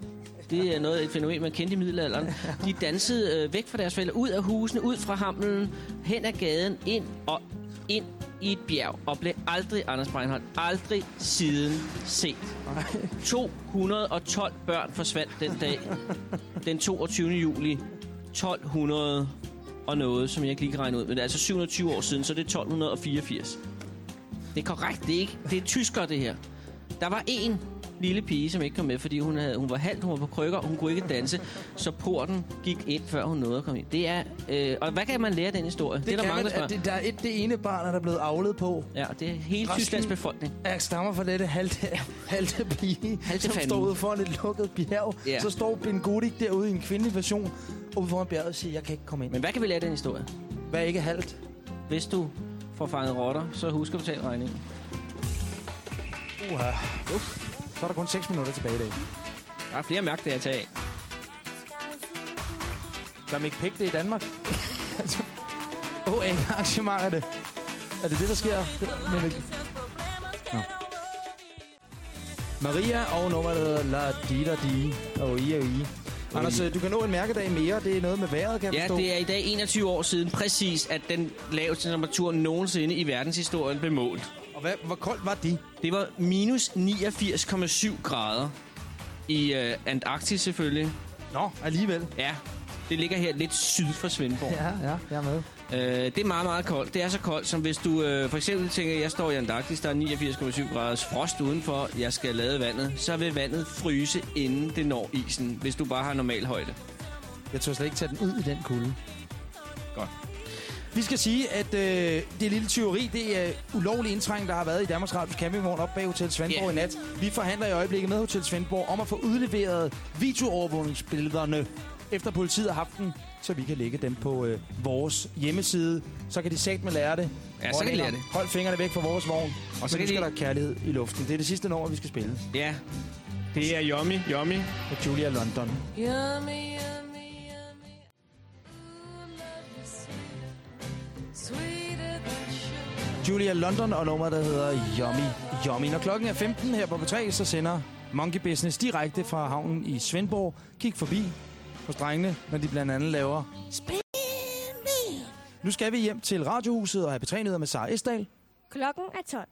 Speaker 3: Det er noget et fænomen, man kendte i middelalderen. De dansede øh, væk fra deres forældre, ud af husene, ud fra hamlen, hen ad gaden, ind og ind i et bjerg, og blev aldrig, Anders Breinholt, aldrig siden set. 212 børn forsvandt den dag, den 22. juli. 1200 og noget, som jeg ikke lige kan regne ud. Men det er altså 720 år siden, så det er 1284. Det er korrekt, det er, ikke, det er tysker, det her. Der var en lille pige, som ikke kom med, fordi hun, havde, hun var halvt, hun var på krykker, og hun kunne ikke danse, så porten gik ind, før hun nåede at komme ind. Det er, øh, og hvad kan man lære af den historie?
Speaker 2: Det, det er der mange, man, der, det, der er et, det ene barn, der er blevet avlet på.
Speaker 3: Ja, det er hele Resten Tysklands befolkning.
Speaker 2: Jeg stammer fra dette halte, halte pige, halte som fanden. står ude foran et lukket bjerg. Ja. Så står Ben Gudik derude i en kvindelig version, ude foran bjerget og siger, jeg kan ikke komme ind.
Speaker 3: Men hvad kan vi lære af den historie?
Speaker 2: Hvad er ikke halvt?
Speaker 3: Hvis du får fanget rotter, så husk at betale regningen.
Speaker 2: Uha. Uff. Så er der kun 6 minutter tilbage i dag.
Speaker 3: Der er flere mærke, det at tage af.
Speaker 2: Gør ikke pæk det i Danmark? En arrangement er det. Er det det, der sker? Men, Nå. Maria og nummeret hedder La Dida Di og I og I. Anders, du kan nå en mærkedag mere. Det er noget med vejret, kan jeg
Speaker 3: Ja,
Speaker 2: forstå.
Speaker 3: det er i dag 21 år siden præcis, at den laveste temperatur nogensinde i verdenshistorien blev målt.
Speaker 2: Og hvad, hvor koldt var de?
Speaker 3: Det var minus 89,7 grader i øh, Antarktis selvfølgelig.
Speaker 2: Nå, alligevel.
Speaker 3: Ja, det ligger her lidt syd for Svendborg.
Speaker 2: Ja, ja, jeg er med.
Speaker 3: Øh, det er meget, meget koldt. Det er så koldt, som hvis du øh, for eksempel tænker, at jeg står i Antarktis, der er 89,7 graders frost udenfor, jeg skal lade vandet, så vil vandet fryse, inden det når isen, hvis du bare har normal højde.
Speaker 2: Jeg tror slet ikke tage den ud i den kulde.
Speaker 3: Godt.
Speaker 2: Vi skal sige, at øh, det lille tyveri, det er ulovlig indtræng, der har været i Danmarks Radios campingvogn op bag Hotel Svendborg yeah. i nat. Vi forhandler i øjeblikket med Hotel Svendborg om at få udleveret videoovervågningsbillederne, efter politiet har haft dem, så vi kan lægge dem på øh, vores hjemmeside. Så kan de sagt med lære det.
Speaker 3: Ja, så kan de lære det.
Speaker 2: Hold fingrene væk fra vores vogn. Og så, kan skal de... der kærlighed i luften. Det er det sidste nummer, vi skal spille.
Speaker 3: Ja, det er Yummy, Yummy.
Speaker 2: Med Julia London.
Speaker 18: Yummy,
Speaker 2: Julia London og nummer, der hedder Yummy Yummy. Når klokken er 15 her på B3, så sender Monkey Business direkte fra havnen i Svendborg. Kig forbi hos drengene, når de blandt andet laver Spin Me. Nu skal vi hjem til Radiohuset og have B3-nyheder med Sara Esdal.
Speaker 19: Klokken er 12.